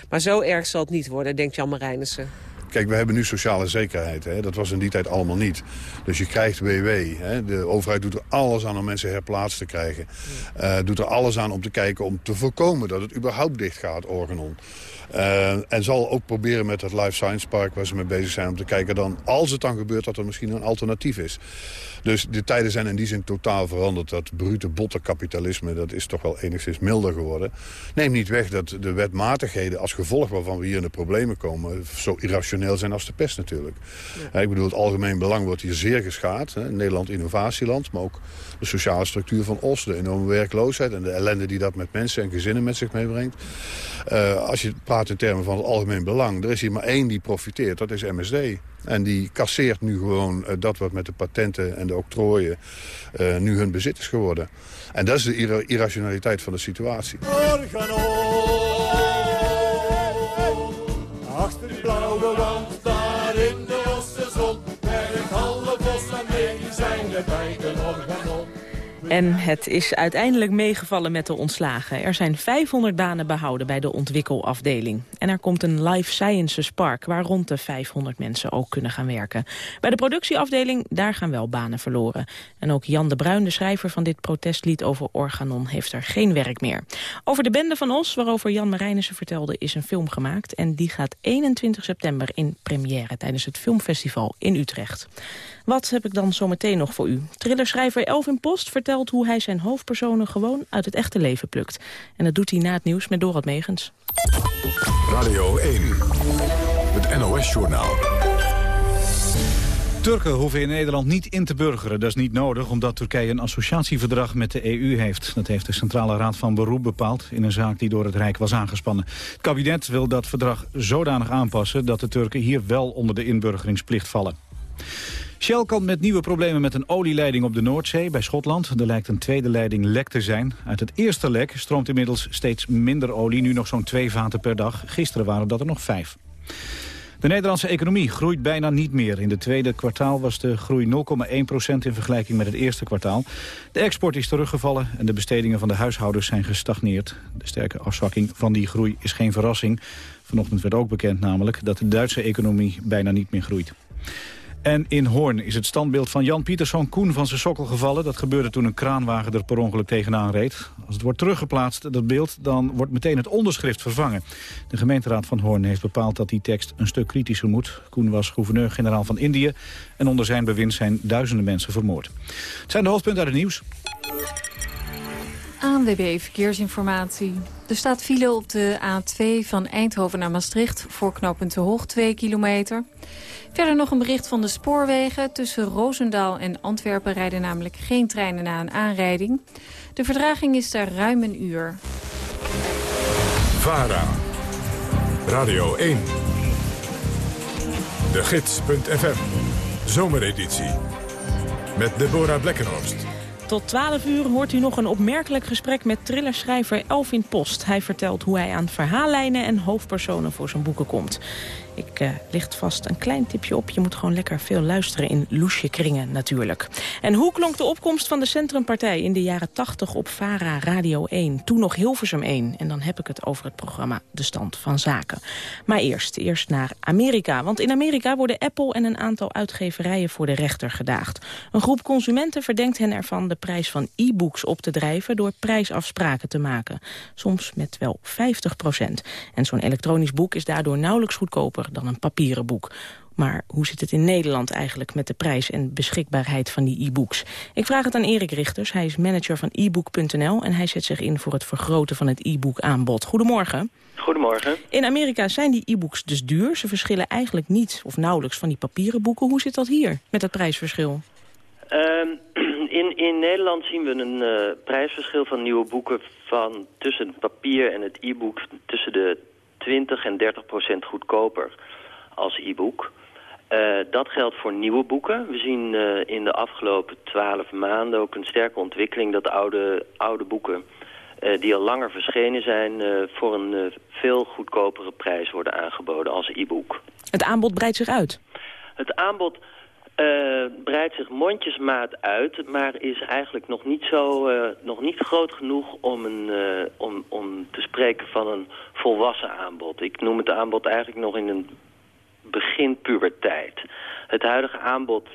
Maar zo erg zal het niet worden, denkt Jan Marijnissen. Kijk, we hebben nu sociale zekerheid. Hè? Dat was in die tijd allemaal niet. Dus je krijgt WW. Hè? De overheid doet er alles aan om mensen herplaatst te krijgen. Eh, doet er alles aan om te kijken om te voorkomen dat het überhaupt dicht gaat, Organon. Eh, en zal ook proberen met het Life Science Park waar ze mee bezig zijn... om te kijken dan, als het dan gebeurt, dat er misschien een alternatief is. Dus de tijden zijn in die zin totaal veranderd. Dat brute botte kapitalisme, dat is toch wel enigszins milder geworden. Neem niet weg dat de wetmatigheden als gevolg waarvan we hier in de problemen komen... zo irrationeel zijn als de pest natuurlijk. Eh, ik bedoel, het algemeen belang wordt hier zeer geschaad. Hè. Nederland innovatieland, maar ook de sociale structuur van Os... de enorme werkloosheid en de ellende die dat met mensen en gezinnen met zich meebrengt. Eh, als je praat in termen van het algemeen belang... er is hier maar één die profiteert, dat is MSD. En die kasseert nu gewoon eh, dat wat met de patenten en de octrooien... eh, nu hun bezit is geworden. En dat is de irra- irrationaliteit van de situatie. En het is uiteindelijk meegevallen met de ontslagen. Er zijn 500 banen behouden bij de ontwikkelafdeling. En er komt een Life Sciences Park... waar rond de 500 mensen ook kunnen gaan werken. Bij de productieafdeling, daar gaan wel banen verloren. En ook Jan de Bruin, de schrijver van dit protestlied over Organon... heeft er geen werk meer. Over de bende van Os, waarover Jan Marijnissen vertelde... is een film gemaakt en die gaat 21 september in première... tijdens het filmfestival in Utrecht. Wat heb ik dan zometeen nog voor u? Thrillerschrijver Elvin Post vertelt hoe hij zijn hoofdpersonen gewoon uit het echte leven plukt. En dat doet hij na het nieuws met Dorot Megens. Radio 1, het NOS-journaal. Turken hoeven in Nederland niet in te burgeren. Dat is niet nodig, omdat Turkije een associatieverdrag met de EU heeft. Dat heeft de Centrale Raad van Beroep bepaald... in een zaak die door het Rijk was aangespannen. Het kabinet wil dat verdrag zodanig aanpassen... dat de Turken hier wel onder de inburgeringsplicht vallen. Shell kan met nieuwe problemen met een olieleiding op de Noordzee bij Schotland. Er lijkt een tweede leiding lek te zijn. Uit het eerste lek stroomt inmiddels steeds minder olie, nu nog zo'n twee vaten per dag. Gisteren waren dat er nog vijf. De Nederlandse economie groeit bijna niet meer. In het tweede kwartaal was de groei 0,1% in vergelijking met het eerste kwartaal. De export is teruggevallen en de bestedingen van de huishoudens zijn gestagneerd. De sterke afzwakking van die groei is geen verrassing. Vanochtend werd ook bekend namelijk dat de Duitse economie bijna niet meer groeit. En in Hoorn is het standbeeld van Jan Pieterszoon Koen van zijn sokkel gevallen. Dat gebeurde toen een kraanwagen er per ongeluk tegenaan reed. Als het wordt teruggeplaatst, dat beeld, dan wordt meteen het onderschrift vervangen. De gemeenteraad van Hoorn heeft bepaald dat die tekst een stuk kritischer moet. Koen was gouverneur-generaal van Indië. En onder zijn bewind zijn duizenden mensen vermoord. Het zijn de hoofdpunten uit het nieuws. ANWB Verkeersinformatie. Er staat file op de A2 van Eindhoven naar Maastricht... voor knooppunt De Hoog, 2 kilometer. Verder nog een bericht van de spoorwegen. Tussen Roosendaal en Antwerpen rijden namelijk geen treinen na een aanrijding. De verdraging is daar ruim een uur. VARA, Radio 1, de gids.fm, zomereditie, met Deborah Blekkenhorst. Tot 12 uur hoort u nog een opmerkelijk gesprek met thrillerschrijver Elvin Post. Hij vertelt hoe hij aan verhaallijnen en hoofdpersonen voor zijn boeken komt. Ik uh, licht vast een klein tipje op. Je moet gewoon lekker veel luisteren in loesje kringen natuurlijk. En hoe klonk de opkomst van de Centrumpartij in de jaren 80 op VARA Radio 1? Toen nog Hilversum 1. En dan heb ik het over het programma De Stand van Zaken. Maar eerst, eerst naar Amerika. Want in Amerika worden Apple en een aantal uitgeverijen voor de rechter gedaagd. Een groep consumenten verdenkt hen ervan de prijs van e-books op te drijven door prijsafspraken te maken. Soms met wel 50 procent. En zo'n elektronisch boek is daardoor nauwelijks goedkoper dan een papieren boek. Maar hoe zit het in Nederland eigenlijk met de prijs en beschikbaarheid van die e-books? Ik vraag het aan Erik Richters. Hij is manager van ebook.nl en hij zet zich in voor het vergroten van het e-book aanbod. Goedemorgen. Goedemorgen. In Amerika zijn die e-books dus duur. Ze verschillen eigenlijk niet of nauwelijks van die papieren boeken. Hoe zit dat hier met het prijsverschil? Ehm, [CLEARS THROAT] in, in Nederland zien we een eh, prijsverschil van nieuwe boeken van tussen het papier en het e-book tussen de 20 en 30 procent goedkoper als e-book. Eh, dat geldt voor nieuwe boeken. We zien eh, in de afgelopen twaalf maanden ook een sterke ontwikkeling dat oude, oude boeken eh, die al langer verschenen zijn voor een veel goedkopere prijs worden aangeboden als e-book. Het aanbod breidt zich uit? Het aanbod breidt zich mondjesmaat uit, maar is eigenlijk nog niet, zo, nog niet groot genoeg om, een, om, om te spreken van een volwassen aanbod. Ik noem het aanbod eigenlijk nog in een begin puberteit. Het huidige aanbod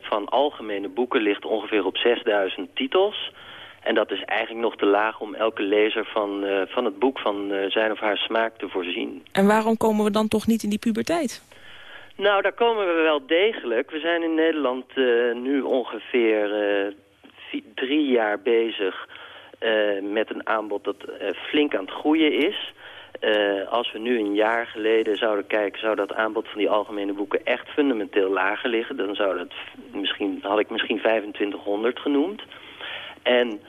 van algemene boeken ligt ongeveer op 6000 titels. En dat is eigenlijk nog te laag om elke lezer van, van het boek van zijn of haar smaak te voorzien. En waarom komen we dan toch niet in die puberteit? Nou, daar komen we wel degelijk. We zijn in Nederland nu ongeveer drie jaar bezig met een aanbod dat flink aan het groeien is... Als we nu een jaar geleden zouden kijken, zou dat aanbod van die algemene boeken echt fundamenteel lager liggen. Dan zou dat misschien, had ik misschien 2500 genoemd. En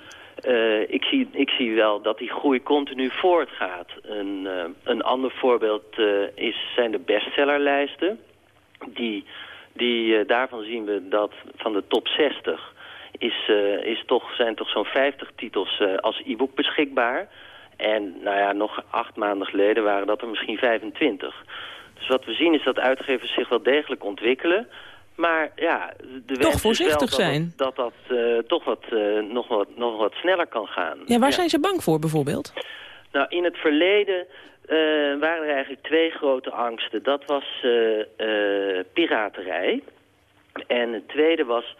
ik, zie, ik zie wel dat die groei continu voortgaat. Een, een ander voorbeeld is, zijn de bestsellerlijsten. Die, die, daarvan zien we dat van de top 60 is, is toch, zijn toch zo'n 50 titels als e-book beschikbaar. En nou ja, nog acht maanden geleden waren dat er misschien 25. Dus wat we zien is dat uitgevers zich wel degelijk ontwikkelen. Maar ja, de toch voorzichtig wel zijn. dat dat, dat uh, toch wat, uh, nog, wat, nog wat sneller kan gaan. Ja, waar ja. zijn ze bang voor bijvoorbeeld? Nou, in het verleden uh, waren er eigenlijk twee grote angsten. Dat was piraterij. En het tweede was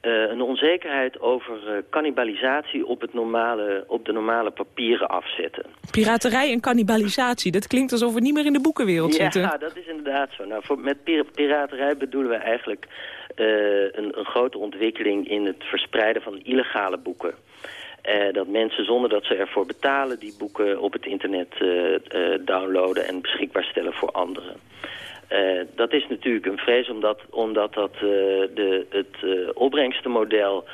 een onzekerheid over cannibalisatie op, het normale, op de normale papieren afzetten. Piraterij en cannibalisatie, dat klinkt alsof we niet meer in de boekenwereld ja, zitten. Ja, dat is inderdaad zo. Nou, voor, met pir piraterij bedoelen we eigenlijk een, een, grote ontwikkeling in het verspreiden van illegale boeken. Dat mensen zonder dat ze ervoor betalen die boeken op het internet downloaden en beschikbaar stellen voor anderen. Dat is natuurlijk een vrees omdat, omdat dat de, het opbrengstenmodel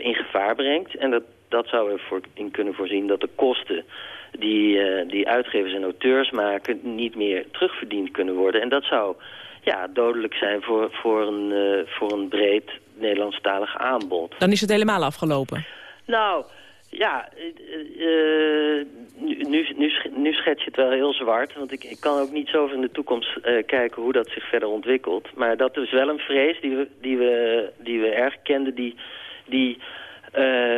in gevaar brengt. En dat, dat zou ervoor in kunnen voorzien dat de kosten die, die uitgevers en auteurs maken niet meer terugverdiend kunnen worden. En dat zou ja, dodelijk zijn voor, voor, een, voor een breed Nederlandstalig aanbod. Dan is het helemaal afgelopen? Nou, ja, uh, nu, nu, nu schets je het wel heel zwart. Want ik, ik kan ook niet zo in de toekomst uh, kijken hoe dat zich verder ontwikkelt. Maar dat is wel een vrees die we, die we, die we erg kenden. Die, die, uh,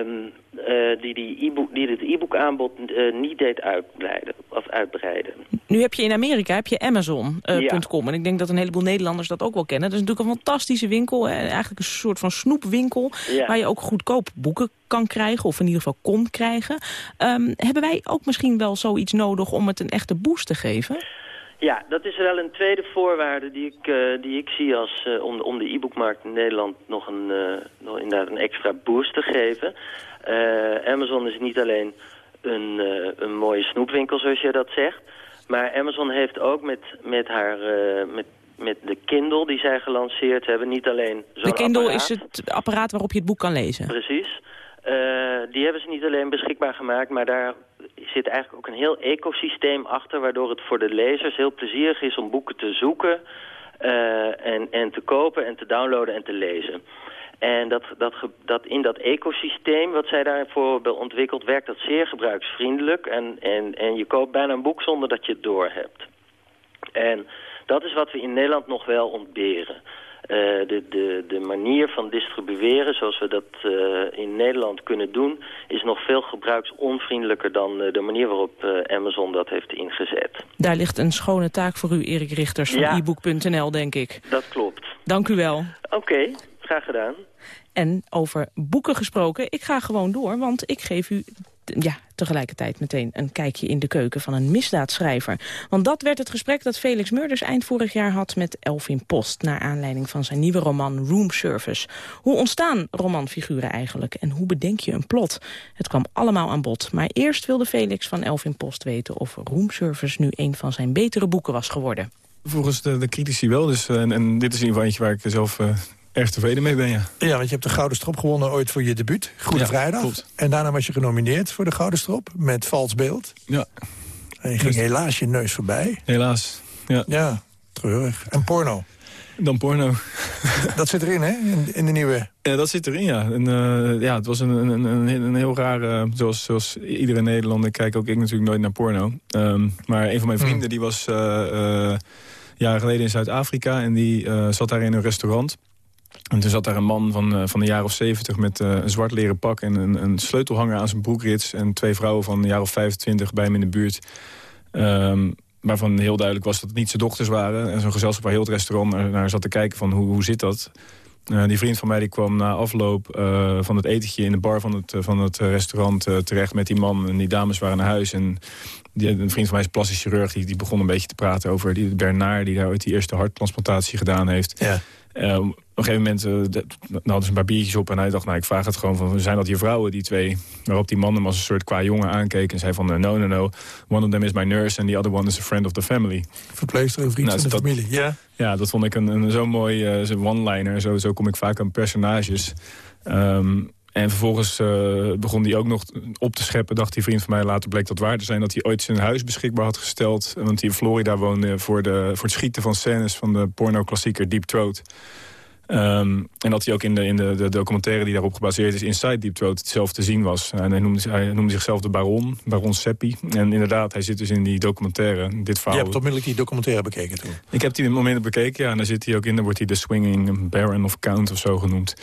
uh, die, die, e die het e-book aanbod niet deed uitbreiden, of uitbreiden. Nu heb je in Amerika heb je Amazon.com. Ja. En ik denk dat een heleboel Nederlanders dat ook wel kennen. Dat is natuurlijk een fantastische winkel. Eigenlijk een soort van snoepwinkel. Ja. Waar je ook goedkoop boeken kan krijgen. Of in ieder geval kon krijgen. Um, hebben wij ook misschien wel zoiets nodig om het een echte boost te geven? Ja, dat is wel een tweede voorwaarde die ik, uh, die ik zie als, uh, om, om de e-bookmarkt in Nederland nog een, uh, nog inderdaad een extra boost te geven. Amazon is niet alleen een, een mooie snoepwinkel zoals jij dat zegt. Maar Amazon heeft ook met, met, haar, met, met de Kindle die zij gelanceerd hebben niet alleen zo'n De Kindle apparaat. is het apparaat waarop je het boek kan lezen. Precies. die hebben ze niet alleen beschikbaar gemaakt, maar daar zit eigenlijk ook een heel ecosysteem achter... waardoor het voor de lezers heel plezierig is om boeken te zoeken... Uh, en, en te kopen en te downloaden en te lezen. En dat, dat, dat in dat ecosysteem wat zij daarvoor hebben ontwikkeld... werkt dat zeer gebruiksvriendelijk. En, en, en je koopt bijna een boek zonder dat je het doorhebt. En dat is wat we in Nederland nog wel ontberen. Uh, de, de, de manier van distribueren zoals we dat uh, in Nederland kunnen doen... is nog veel gebruiksonvriendelijker dan uh, de manier waarop Amazon dat heeft ingezet. Daar ligt een schone taak voor u, Erik Richters van ja, ebook.nl, denk ik. Dat klopt. Dank u wel. Oké. Okay. Graag gedaan. En over boeken gesproken, ik ga gewoon door, want ik geef u ja, tegelijkertijd meteen een kijkje in de keuken van een misdaadschrijver. Want dat werd het gesprek dat Felix Murders eind vorig jaar had met Elvin Post... naar aanleiding van zijn nieuwe roman Room Service. Hoe ontstaan romanfiguren eigenlijk en hoe bedenk je een plot? Het kwam allemaal aan bod, maar eerst wilde Felix van Elvin Post weten... of Room Service nu een van zijn betere boeken was geworden. Volgens de, de critici wel, dus, en, en dit is ieder geval eentje waar ik zelf... Uh erg tevreden mee ben, ja. Ja, want je hebt de Gouden Strop gewonnen ooit voor je debuut. Goede Ja, Vrijdag. klopt. En daarna was je genomineerd voor de Gouden Strop met Vals Beeld. Ja. En je ging helaas je neus voorbij. Helaas, ja. Ja, treurig. En porno. Dan porno. Dat zit erin, hè? In, in de nieuwe... Ja, dat zit erin, ja. En, eh, ja het was een, een, een, een heel rare... zoals, zoals iedere Nederlander kijk ook ik natuurlijk nooit naar porno. Ehm, maar een van mijn vrienden die was eh, eh, jaren geleden in Zuid-Afrika... en die eh, zat daar in een restaurant... En toen zat daar een man van, eh, van de jaren of zeventig met eh, een zwart leren pak... en een, een sleutelhanger aan zijn broekrits... en twee vrouwen van een jaar of 25 bij hem in de buurt. Ehm, waarvan heel duidelijk was dat het niet zijn dochters waren. En zo'n gezelschap waar heel het restaurant naar, zat te kijken van hoe, hoe zit dat... Eh, die vriend van mij die kwam na afloop van het etentje in de bar van het, van het restaurant terecht met die man. En die dames waren naar huis. En die, een vriend van mij is plastisch chirurg. Die, die begon een beetje te praten over die Bernard... die daar ooit die eerste harttransplantatie gedaan heeft. Ja. Eh, op een gegeven moment eh, de- hadden ze een paar biertjes op en hij dacht, nou ik vraag het gewoon van, zijn dat je vrouwen, die twee? Waarop die man hem als een soort qua jongen aankeek en zei van, eh, no, no, no, one of them is my nurse and the other one is a friend of the family. Verpleegster en vriend Nou, van de dat- familie. Ja. Ja, dat vond ik een, een zo'n mooi eh, zo'n one-liner. Zo, zo kom ik vaak aan personages. Ehm, en vervolgens eh, begon hij ook nog op te scheppen, dacht die vriend van mij. Later bleek dat waar te zijn dat hij ooit zijn huis beschikbaar had gesteld. Want hij in Florida woonde voor, de, voor het schieten van scènes van de porno-klassieker Deep Throat. Ehm, en dat hij ook in, de, in de, de documentaire die daarop gebaseerd is... Inside Deep Throat zelf te zien was. En hij noemde, hij noemde zichzelf de Baron, Baron Seppi. En inderdaad, hij zit dus in die documentaire, dit Je verhaal. hebt onmiddellijk die documentaire bekeken toen. Ik heb die in het moment bekeken, ja. En daar zit hij ook in. Dan wordt hij de Swinging Baron of Count of zo genoemd.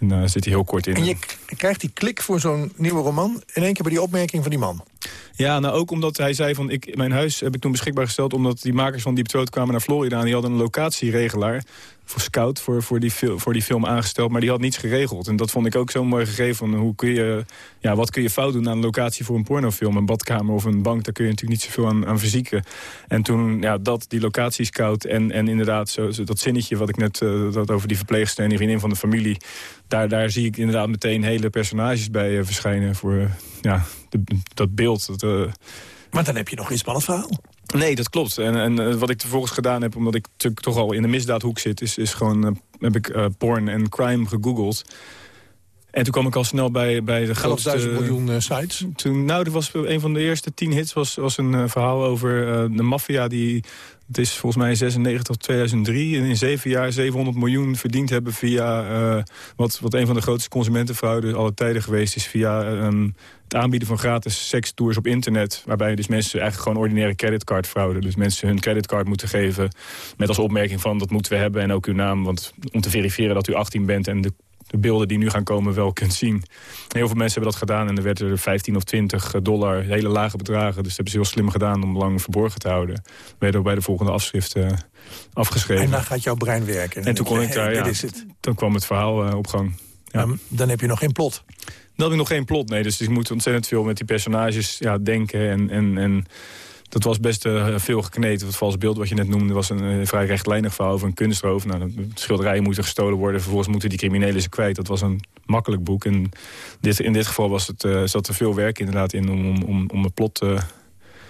En daar zit hij heel kort in. En je krijgt die klik voor zo'n nieuwe roman... in één keer bij die opmerking van die man. Ja, nou ook omdat hij zei van... Ik, mijn huis heb ik toen beschikbaar gesteld... omdat die makers van Deep Throat kwamen naar Florida... en die hadden een locatieregelaar voor Scout, voor, voor, die, voor die film aangesteld... maar die had niets geregeld. En dat vond ik ook zo'n mooi gegeven. Van hoe kun je, ja, wat kun je fout doen aan een locatie voor een pornofilm? Een badkamer of een bank, daar kun je natuurlijk niet zoveel aan, aan verzieken. En toen, ja, dat, die locatiescout en, en inderdaad zo, dat zinnetje... wat ik net uh, dat over die verpleegster en die van de familie... daar, daar zie ik inderdaad meteen hele personages bij uh, verschijnen... voor uh, ja, dat beeld. Dat. Maar dan heb je nog een spannend verhaal. Nee, dat klopt. En, en uh, wat ik vervolgens gedaan heb, omdat ik natuurlijk toch al in de misdaadhoek zit... is, is gewoon, uh, heb ik uh, porn en crime gegoogeld. En toen kwam ik al snel bij, bij de grootste... 11.000 miljoen uh, sites? Toen, nou, dat was een van de eerste tien hits was, was een uh, verhaal over uh, de maffia... die het is volgens mij 96 of 2003 en in zeven jaar 700 miljoen verdiend hebben via... Uh, wat, wat een van de grootste consumentenfraude alle tijden geweest is... via um, het aanbieden van gratis sekstours op internet... waarbij dus mensen eigenlijk gewoon ordinaire creditcardfraude... dus mensen hun creditcard moeten geven met als opmerking van... dat moeten we hebben en ook uw naam, want om te verifiëren dat u 18 bent... en de de beelden die nu gaan komen wel kunt zien. Heel veel mensen hebben dat gedaan en er werd er 15 of 20 dollar, hele lage bedragen. Dus dat hebben ze heel slim gedaan om lang verborgen te houden. Werden bij de volgende afschriften afgeschreven. En dan gaat jouw brein werken. En, en toen kon [LAUGHS] ik daar, ja, is het. dan kwam het verhaal uh, op gang. Ja. Um, dan heb je nog geen plot. Dan heb ik nog geen plot, nee. Dus ik moet ontzettend veel met die personages ja, denken en... en, en dat was best uh, veel gekneed. Het vals beeld wat je net noemde was een uh, vrij rechtlijnig verhaal over een kunstroof. Nou, de schilderijen moeten gestolen worden. Vervolgens moeten die criminelen ze kwijt. Dat was een makkelijk boek. En dit, in dit geval was het, uh, zat er veel werk inderdaad in om, om, om, om het plot...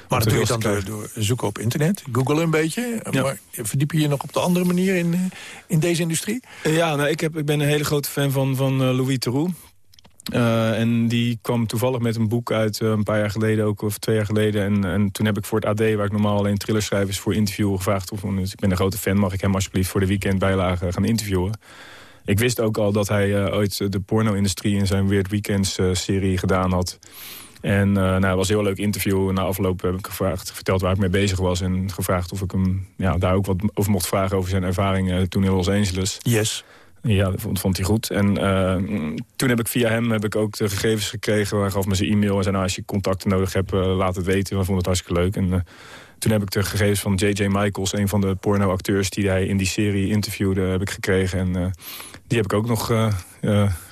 Maar dat doe je dan door, door, zoeken op internet, Google een beetje. Ja. Maar verdiep je je nog op de andere manier in, in deze industrie? Ja, nou, ik, heb, ik ben een hele grote fan van, van Louis Theroux. Uh, en die kwam toevallig met een boek uit uh, een paar jaar geleden, ook of twee jaar geleden. En, en toen heb ik voor het AD, waar ik normaal alleen thrillerschrijvers voor interview gevraagd. Of, dus ik ben een grote fan, mag ik hem alsjeblieft voor de weekendbijlage gaan interviewen. Ik wist ook al dat hij uh, ooit de porno-industrie in zijn Weird Weekends-serie gedaan had. En nou, het was een heel leuk interview. Na afloop heb ik gevraagd, verteld waar ik mee bezig was. En gevraagd of ik hem ja, daar ook wat over mocht vragen over zijn ervaringen toen in Los Angeles. Yes. Ja, dat vond, hij goed. En uh, toen heb ik via hem heb ik ook de gegevens gekregen. Hij gaf me zijn e-mail en zei, nou, als je contacten nodig hebt, uh, laat het weten. We vonden het hartstikke leuk. En uh, toen heb ik de gegevens van J.J. Michaels... een van de pornoacteurs die hij in die serie interviewde, heb ik gekregen. En die heb ik ook nog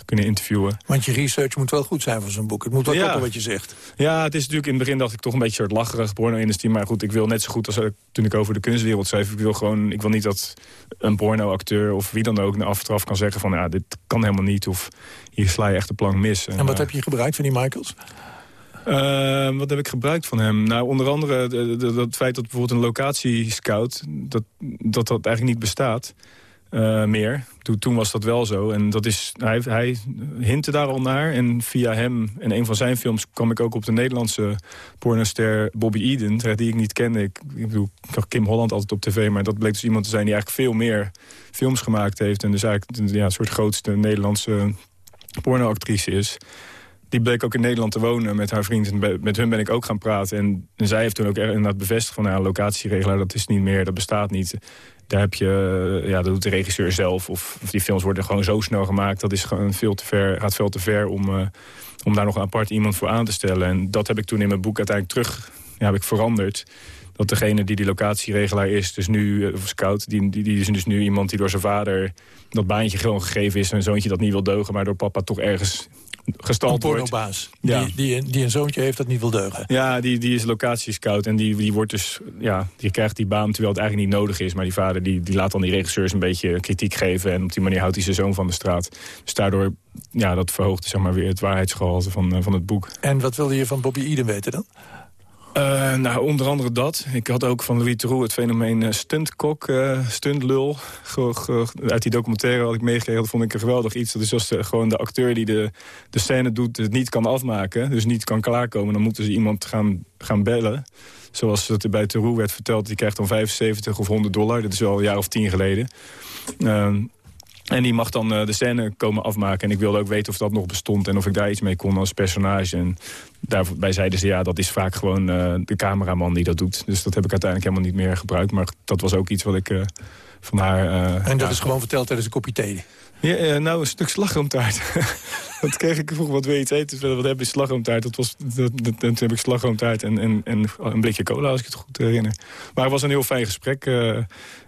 kunnen interviewen. Want je research moet wel goed zijn voor zo'n boek. Het moet wel kloppen wat je zegt. Ja, het is natuurlijk in het begin dacht ik toch een beetje soort lacherig porno-industrie. Maar goed, ik wil net zo goed als toen ik over de kunstwereld schreef. Ik wil gewoon, ik wil niet dat een porno-acteur of wie dan ook achteraf kan zeggen van ja, dit kan helemaal niet. Of hier sla je echt de plank mis. En, wat heb je gebruikt van die Michaels? Uh, wat heb ik gebruikt van hem? Nou, onder andere het feit dat bijvoorbeeld een locatiescout... dat dat, dat eigenlijk niet bestaat. Uh, meer. Toen, toen, was dat wel zo. En dat is, hij, hij hintte daar al naar. En via hem en een van zijn films kwam ik ook op de Nederlandse pornoster Bobby Eden. Die ik niet kende. Ik, ik bedoel, zag Kim Holland altijd op tv. Maar dat bleek dus iemand te zijn die eigenlijk veel meer films gemaakt heeft. En dus eigenlijk ja, een soort grootste Nederlandse pornoactrice is. Die bleek ook in Nederland te wonen met haar vriend. En met hun ben ik ook gaan praten. En, zij heeft toen ook inderdaad bevestigd van... ja, locatieregelaar, dat is niet meer, dat bestaat niet. Daar heb je, ja, dat doet de regisseur zelf. Of, of, die films worden gewoon zo snel gemaakt. Dat is gewoon veel te ver, gaat veel te ver om, uh, om daar nog apart iemand voor aan te stellen. En dat heb ik toen in mijn boek uiteindelijk terug ja, heb ik veranderd. Dat degene die die locatieregelaar is, dus nu, of scout, die, die, die is dus nu iemand die door zijn vader dat baantje gewoon gegeven is. Een zoontje dat niet wil deugen, maar door papa toch ergens gestald een pornobaas. Ja. Die, die, die, een zoontje heeft dat niet wil deugen. Ja, die, die is locatiescout en die, die, wordt dus, ja, die krijgt die baan terwijl het eigenlijk niet nodig is. Maar die vader die, die laat dan die regisseurs een beetje kritiek geven. En op die manier houdt hij zijn zoon van de straat. Dus daardoor, ja, dat verhoogt zeg maar, weer het waarheidsgehalte van, eh, van het boek. En wat wilde je van Bobby Eden weten dan? Uh, nou, onder andere dat. Ik had ook van Louis Theroux het fenomeen uh, stuntkok, uh, stuntlul. uit die documentaire had ik meegekregen. Dat vond ik een geweldig iets. Dat is als de, gewoon de acteur die de, de scène doet het niet kan afmaken. Dus niet kan klaarkomen. Dan moeten ze iemand gaan, gaan bellen. Zoals het bij Theroux werd verteld. Die krijgt dan 75 of 100 dollar. Dat is wel een jaar of tien geleden. Ehm, en die mag dan de scène komen afmaken. En ik wilde ook weten of dat nog bestond en of ik daar iets mee kon als personage. En daarbij zeiden ze, ja, dat is vaak gewoon uh, de cameraman die dat doet. Dus dat heb ik uiteindelijk helemaal niet meer gebruikt. Maar dat was ook iets wat ik uh, van haar... En dat is gewoon verteld tijdens een kopje thee? Ja, nou, een stuk slagroomtaart. [LAUGHS] dat kreeg ik vroeg, wat wil je eten? Wat heb je slagroomtaart? Dat was, dat, dat, toen heb ik slagroomtaart en, en, en een blikje cola, als ik het goed herinner. Maar het was een heel fijn gesprek.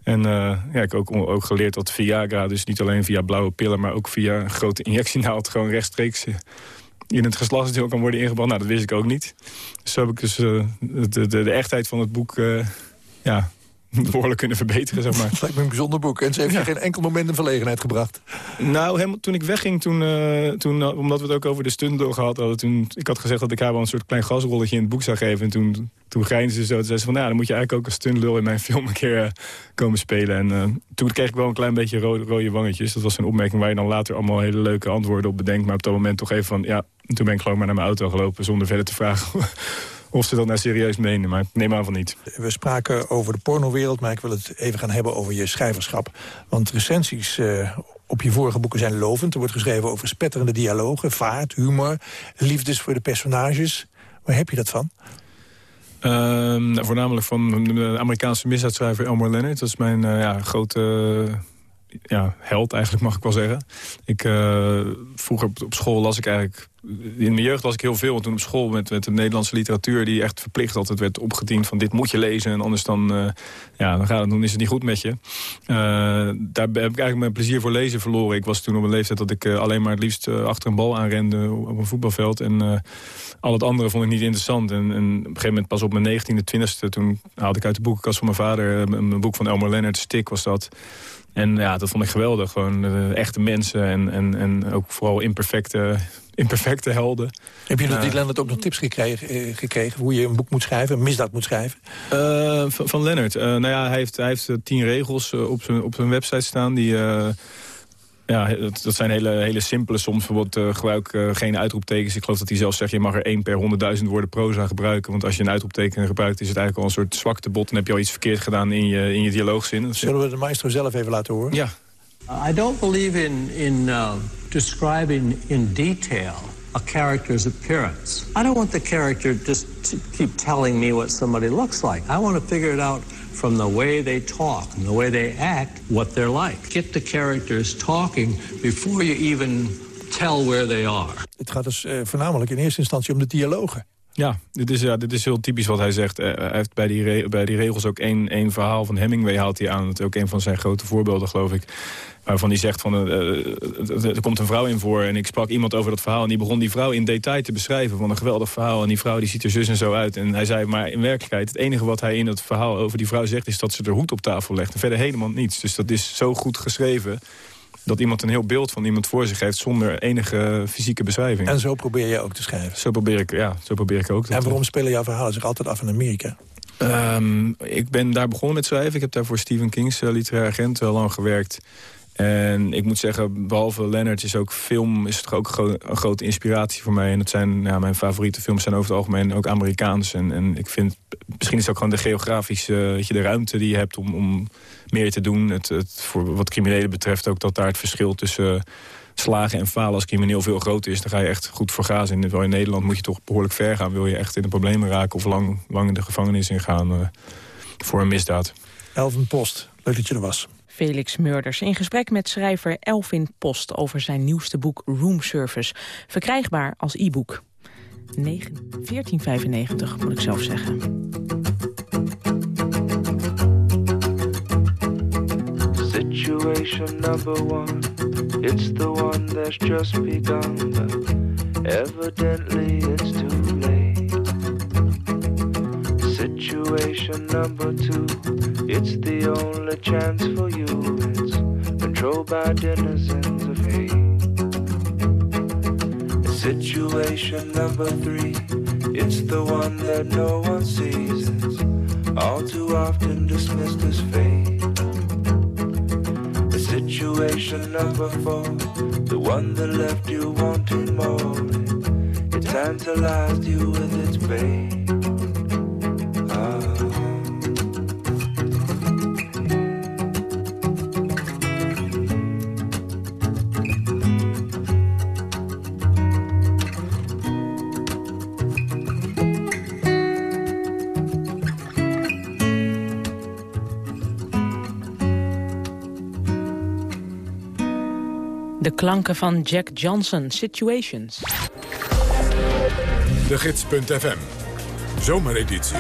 en ja, ik heb ook, ook geleerd dat Viagra, dus niet alleen via blauwe pillen... maar ook via een grote injectienaald gewoon rechtstreeks in het geslachtsdeel kan worden ingebracht. Nou, dat wist ik ook niet. Dus zo heb ik dus de, de, de, echtheid van het boek... Ja, [LAUGHS] behoorlijk kunnen verbeteren, zeg maar. Het [LAUGHS] lijkt me een bijzonder boek. En ze heeft ja. geen enkel moment in verlegenheid gebracht. Nou, helemaal, toen ik wegging, toen, uh, toen, uh, omdat we het ook over de stunt gehad hadden... Toen, ik had gezegd dat ik haar wel een soort klein gasrolletje in het boek zou geven. En toen, toen grijnsde ze zo. Toen zei ze van, nou, dan moet je eigenlijk ook als stuntlul in mijn [LAUGHS] film een keer uh, komen spelen. En toen kreeg ik wel een klein beetje rode, rode wangetjes. Dat was een opmerking waar je dan later allemaal hele leuke antwoorden op bedenkt. Maar op dat moment toch even van, ja, toen ben ik gewoon maar naar mijn auto gelopen... zonder verder te vragen of ze dat nou serieus menen. Maar neem aan van niet. We spraken over de pornowereld, maar ik wil het even gaan hebben over je schrijverschap. Want recensies uh, op je vorige boeken zijn lovend. Er wordt geschreven over spetterende dialogen, vaart, humor, liefdes voor de personages. Waar heb je dat van? Uh, nou, voornamelijk van de Amerikaanse misdaadschrijver Elmer Leonard. Dat is mijn uh, ja, grote ja, held eigenlijk, mag ik wel zeggen. Ik, uh, vroeger op, school las ik eigenlijk... In mijn jeugd las ik heel veel. En toen op school met, met de Nederlandse literatuur... die echt verplicht altijd werd opgediend van dit moet je lezen. En anders dan, uh, ja, dan, gaat het, dan is het niet goed met je. Uh, daar heb ik eigenlijk mijn plezier voor lezen verloren. Ik was toen op een leeftijd dat ik alleen maar het liefst achter een bal aanrende op een voetbalveld. En al het andere vond ik niet interessant. En, en, op een gegeven moment pas op mijn 19e, 20e... toen haalde ik uit de boekenkast van mijn vader... een boek van Elmer Leonard, Stik was dat... En ja, dat vond ik geweldig. Gewoon uh, echte mensen en, en, en ook vooral imperfecte, imperfecte helden. Heb je door die Lennart ook nog tips gekregen, eh, gekregen... hoe je een boek moet schrijven, een misdaad moet schrijven? Uh, van, van Lennart. nou ja, hij heeft, hij heeft tien regels op zijn, op zijn website staan... die ja, dat, dat, zijn hele, hele simpele. Soms bijvoorbeeld uh, gebruik uh, geen uitroeptekens. Ik geloof dat hij zelf zegt, je mag er één per honderdduizend woorden proza gebruiken. Want als je een uitroepteken gebruikt, is het eigenlijk al een soort zwaktebod. En heb je al iets verkeerd gedaan in je, in je dialoogzin. Zullen we de maestro zelf even laten horen? Ja. I don't believe in, in uh, describing in detail a character's appearance. I don't want the character just to keep telling me what somebody looks like. I want to figure it out from the way they talk and the way they act what they're like. Get the characters talking before you even tell where they are. Het gaat dus uh, voornamelijk in eerste instantie om de dialogen. Ja, dit is, ja, dit is heel typisch wat hij zegt. Eh, hij heeft bij die, re bij die regels ook één, één verhaal van Hemingway haalt hij aan. Dat is ook een van zijn grote voorbeelden, geloof ik. Waarvan hij zegt, van, uh, er komt een vrouw in voor... en ik sprak iemand over dat verhaal... en die begon die vrouw in detail te beschrijven van een geweldig verhaal. En die vrouw die ziet er zus en zo uit. En hij zei, maar in werkelijkheid... het enige wat hij in het verhaal over die vrouw zegt... is dat ze er hoed op tafel legt. En verder helemaal niets. Dus dat is zo goed geschreven dat iemand een heel beeld van iemand voor zich heeft... zonder enige fysieke beschrijving. En zo probeer je ook te schrijven? Zo probeer ik, ja, zo probeer ik ook. En waarom spelen jouw verhalen zich altijd af in Amerika? Um, ik ben daar begonnen met schrijven. Ik heb daar voor Stephen King's uh, literair agent wel lang gewerkt. En ik moet zeggen, behalve Leonard is ook film is het ook een grote inspiratie voor mij. En het zijn, ja, mijn favoriete films zijn over het algemeen ook Amerikaans. En, en ik vind, misschien is het ook gewoon de geografische, je, de ruimte die je hebt om, om meer te doen. Het, het, voor wat criminelen betreft ook dat daar het verschil tussen slagen en falen als crimineel veel groter is. Dan ga je echt goed voor gazen. In, in Nederland moet je toch behoorlijk ver gaan. Wil je echt in de problemen raken of lang, lang in de gevangenis ingaan uh, voor een misdaad. Elven Post, leuk dat je er was. Felix Murders in gesprek met schrijver Elvin Post over zijn nieuwste boek Room Service. Verkrijgbaar als e-book. 1495 moet ik zelf zeggen. Situation number one, it's the one that's just begun, evidently it's too Situation number two, it's the only chance for you, it's controlled by denizens of hate. Situation number three, it's the one that no one sees, it's all too often dismissed as fate. Situation number four, the one that left you wanting more. It, tantalized you with its pain. De klanken van Jack Johnson, Situations. De Gids.fm, zomereditie.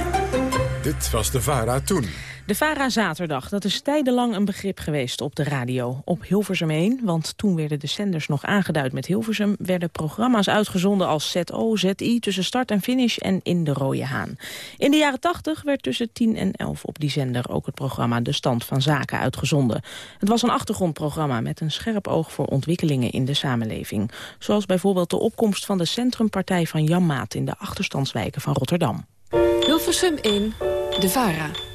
Dit was de VARA toen. De VARA zaterdag, dat is tijdenlang een begrip geweest op de radio. Op Hilversum 1, want toen werden de zenders nog aangeduid met Hilversum... werden programma's uitgezonden als ZO, ZI tussen start en finish en In de Rode Haan. In de jaren 80 werd tussen 10 en 11 op die zender ook het programma De Stand van Zaken uitgezonden. Het was een achtergrondprogramma met een scherp oog voor ontwikkelingen in de samenleving. Zoals bijvoorbeeld de opkomst van de Centrumpartij van Jan Maat in de achterstandswijken van Rotterdam. Hilversum 1, de VARA.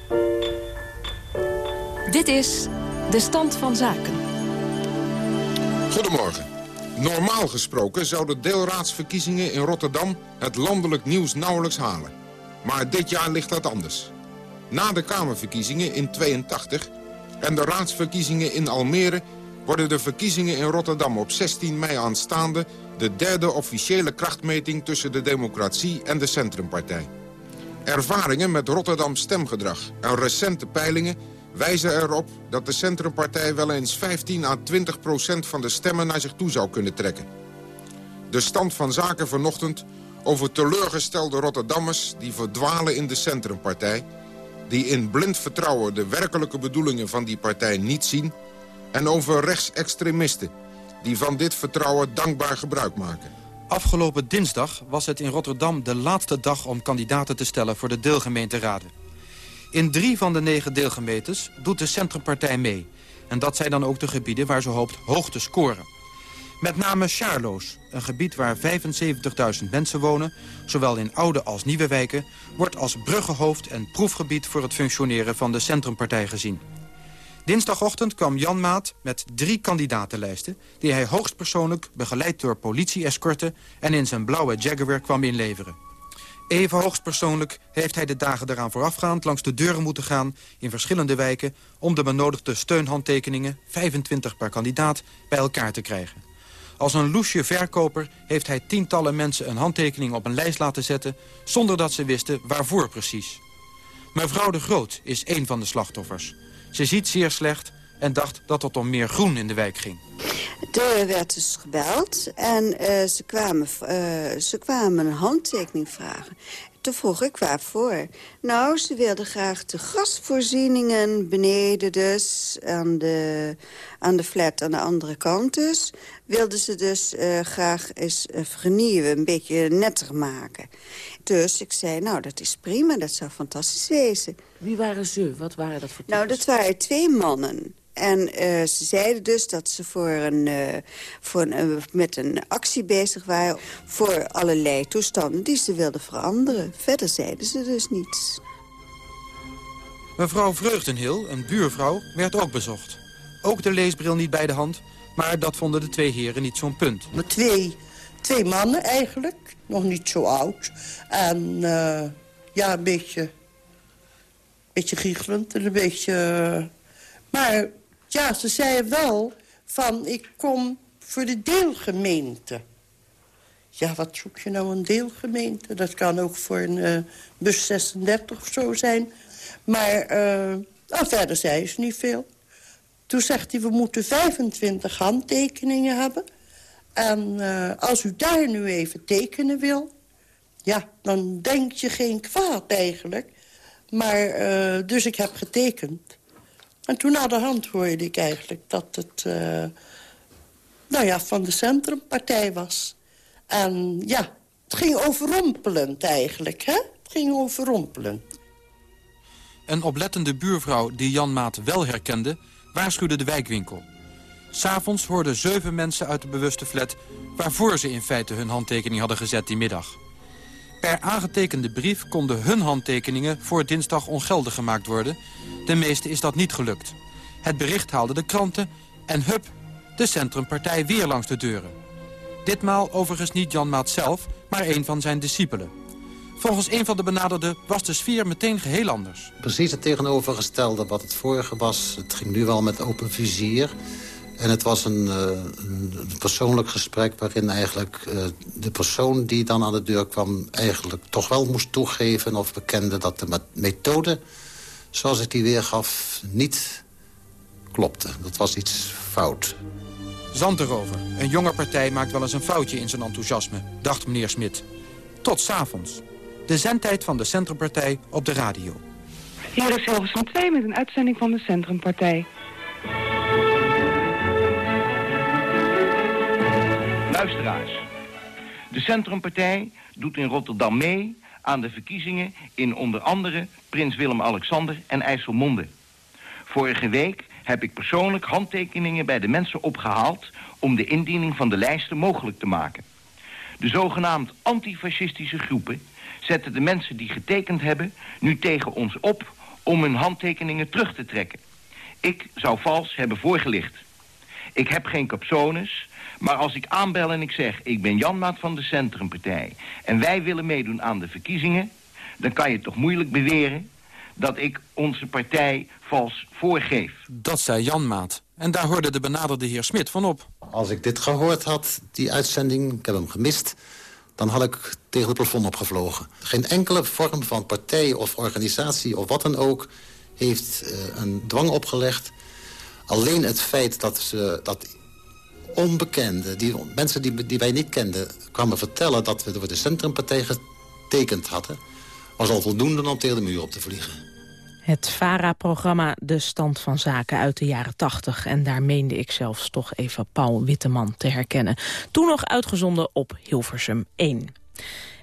Dit is de stand van zaken. Goedemorgen. Normaal gesproken zouden deelraadsverkiezingen in Rotterdam het landelijk nieuws nauwelijks halen. Maar dit jaar ligt dat anders. Na de Kamerverkiezingen in 82 en de raadsverkiezingen in Almere... worden de verkiezingen in Rotterdam op 16 mei aanstaande... de derde officiële krachtmeting tussen de democratie en de Centrumpartij. Ervaringen met Rotterdam stemgedrag en recente peilingen wijzen erop dat de Centrumpartij wel eens 15 à 20 procent van de stemmen naar zich toe zou kunnen trekken. De stand van zaken vanochtend over teleurgestelde Rotterdammers... die verdwalen in de Centrumpartij... die in blind vertrouwen de werkelijke bedoelingen van die partij niet zien... en over rechtsextremisten die van dit vertrouwen dankbaar gebruik maken. Afgelopen dinsdag was het in Rotterdam de laatste dag om kandidaten te stellen voor de deelgemeenteraden. In drie van de negen deelgemeentes doet de Centrumpartij mee. En dat zijn dan ook de gebieden waar ze hoopt hoog te scoren. Met name Charloes, een gebied waar 75.000 mensen wonen... zowel in oude als nieuwe wijken... wordt als bruggenhoofd en proefgebied voor het functioneren van de Centrumpartij gezien. Dinsdagochtend kwam Jan Maat met drie kandidatenlijsten... die hij hoogstpersoonlijk, begeleid door politie-escorten... en in zijn blauwe Jaguar kwam inleveren. Even hoogstpersoonlijk heeft hij de dagen daaraan voorafgaand... langs de deuren moeten gaan in verschillende wijken... om de benodigde steunhandtekeningen, 25 per kandidaat, bij elkaar te krijgen. Als een loesje verkoper heeft hij tientallen mensen een handtekening op een lijst laten zetten... zonder dat ze wisten waarvoor precies. Mevrouw de Groot is een van de slachtoffers. Ze ziet zeer slecht en dacht dat het om meer groen in de wijk ging. Er werd dus gebeld en eh, ze, kwamen, eh, ze kwamen een handtekening vragen. Toen vroeg ik waarvoor. Nou, ze wilden graag de gasvoorzieningen beneden dus, aan de, aan de flat aan de andere kant dus... wilden ze dus uh, graag eens vernieuwen, een beetje netter maken. Dus ik zei, nou, dat is prima, dat zou fantastisch wezen. Wie waren ze? Wat waren dat voor Nou, dat waren twee mannen. En uh, ze zeiden dus dat ze voor een, uh, voor een, uh, met een actie bezig waren... voor allerlei toestanden die ze wilden veranderen. Verder zeiden ze dus niets. Mevrouw Vreugdenhil, een buurvrouw, werd ook bezocht. Ook de leesbril niet bij de hand, maar dat vonden de twee heren niet zo'n punt. Met twee, twee mannen eigenlijk, nog niet zo oud. En ja, een beetje, beetje giechelend en een beetje... maar ja, ze zei wel van ik kom voor de deelgemeente. Ja, wat zoek je nou een deelgemeente? Dat kan ook voor een uh, bus 36 of zo zijn. Maar uh, nou, verder zei ze niet veel. Toen zegt hij, we moeten 25 handtekeningen hebben. En uh, als u daar nu even tekenen wil... ja, dan denk je geen kwaad eigenlijk. Maar, dus ik heb getekend. En toen na de hand hoorde ik eigenlijk dat het uh, nou ja, van de Centrumpartij was. En ja, het ging overrompelend eigenlijk, hè? Het ging overrompelend. Een oplettende buurvrouw die Jan Maat wel herkende, waarschuwde de wijkwinkel. S'avonds hoorden zeven mensen uit de bewuste flat... waarvoor ze in feite hun handtekening hadden gezet die middag. Per aangetekende brief konden hun handtekeningen voor dinsdag ongeldig gemaakt worden. De meeste is dat niet gelukt. Het bericht haalde de kranten en hup, de Centrumpartij weer langs de deuren. Ditmaal overigens niet Jan Maat zelf, maar een van zijn discipelen. Volgens een van de benaderden was de sfeer meteen geheel anders. Precies het tegenovergestelde wat het vorige was. Het ging nu wel met open vizier. En het was een, uh, een, persoonlijk gesprek waarin eigenlijk uh, de persoon die dan aan de deur kwam... eigenlijk toch wel moest toegeven of bekende dat de methode, zoals ik die weergaf, niet klopte. Dat was iets fout. Zand erover. Een jonge partij maakt wel eens een foutje in zijn enthousiasme, dacht meneer Smit. Tot s'avonds. De zendtijd van de Centrumpartij op de radio. Hier is Hilversum 2 met een uitzending van de Centrumpartij. Luisteraars, de Centrumpartij doet in Rotterdam mee aan de verkiezingen in onder andere Prins Willem-Alexander en IJsselmonde. Vorige week heb ik persoonlijk handtekeningen bij de mensen opgehaald om de indiening van de lijsten mogelijk te maken. De zogenaamd antifascistische groepen zetten de mensen die getekend hebben nu tegen ons op om hun handtekeningen terug te trekken. Ik zou vals hebben voorgelicht. Ik heb geen capsones, maar als ik aanbel en ik zeg... ik ben Janmaat van de Centrumpartij... en wij willen meedoen aan de verkiezingen... dan kan je toch moeilijk beweren dat ik onze partij vals voorgeef. Dat zei Janmaat. En daar hoorde de benaderde heer Smit van op. Als ik dit gehoord had, die uitzending, ik heb hem gemist... dan had ik tegen het plafond opgevlogen. Geen enkele vorm van partij of organisatie of wat dan ook... heeft uh, een dwang opgelegd. Alleen het feit dat, ze, dat onbekenden, die, mensen die, die wij niet kenden... kwamen vertellen dat we voor de Centrumpartij getekend hadden... was al voldoende om tegen de muur op te vliegen. Het VARA-programma De Stand van Zaken uit de jaren 80. En daar meende ik zelfs toch even Paul Witteman te herkennen. Toen nog uitgezonden op Hilversum 1.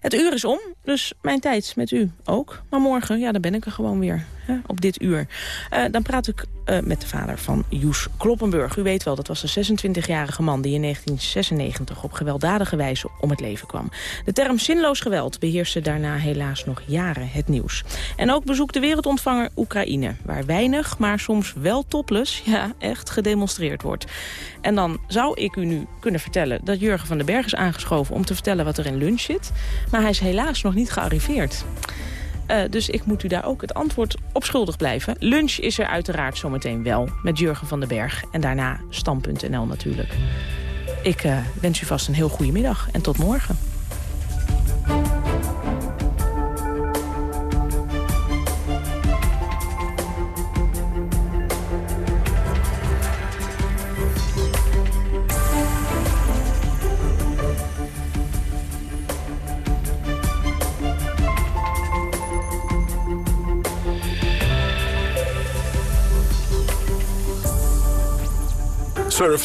Het uur is om, dus mijn tijd met u ook. Maar morgen, ja, dan ben ik er gewoon weer, hè, op dit uur. Uh, dan praat ik uh, met de vader van Joes Kloppenburg. U weet wel, dat was de 26-jarige man die in 1996 op gewelddadige wijze om het leven kwam. De term zinloos geweld beheerste daarna helaas nog jaren het nieuws. En ook bezoekt de wereldontvanger Oekraïne, waar weinig, maar soms wel topless, [LAUGHS] ja, echt gedemonstreerd wordt. En dan zou ik u nu kunnen vertellen dat Jurgen van den Berg is aangeschoven om te vertellen wat er in lunch zit. Maar hij is helaas nog niet gearriveerd. Uh, dus ik moet u daar ook het antwoord op schuldig blijven. Lunch is er uiteraard zometeen wel met Jurgen van den Berg. En daarna Stam.nl natuurlijk. Ik uh, wens u vast een heel goede middag en tot morgen.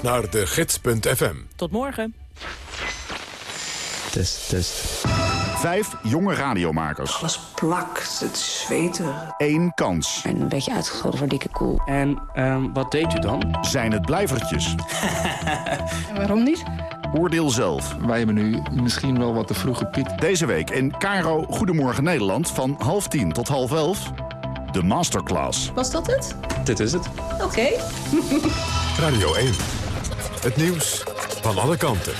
Naar de gids.fm. Tot morgen. Test, test. Vijf jonge radiomakers. Alles plakt, het zweterig. Eén kans. En een beetje uitgeschoten voor dikke koel. En ehm, wat deed u dan? Zijn het blijvertjes? [LAUGHS] Waarom niet? Oordeel zelf. Wij hebben nu misschien wel wat te vroege piek. Deze week in Caro Goedemorgen Nederland van half tien tot half elf. De Masterclass. Was dat het? Dit is het. Oké. [LAUGHS] Radio 1. Het nieuws van alle kanten.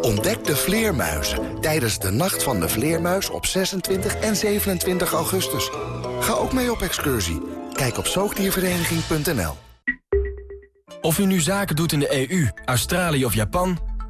Ontdek de vleermuizen tijdens de Nacht van de Vleermuis op 26 en 27 augustus. Ga ook mee op excursie. Kijk op zoogdiervereniging.nl. Of u nu zaken doet in de EU, Australië of Japan...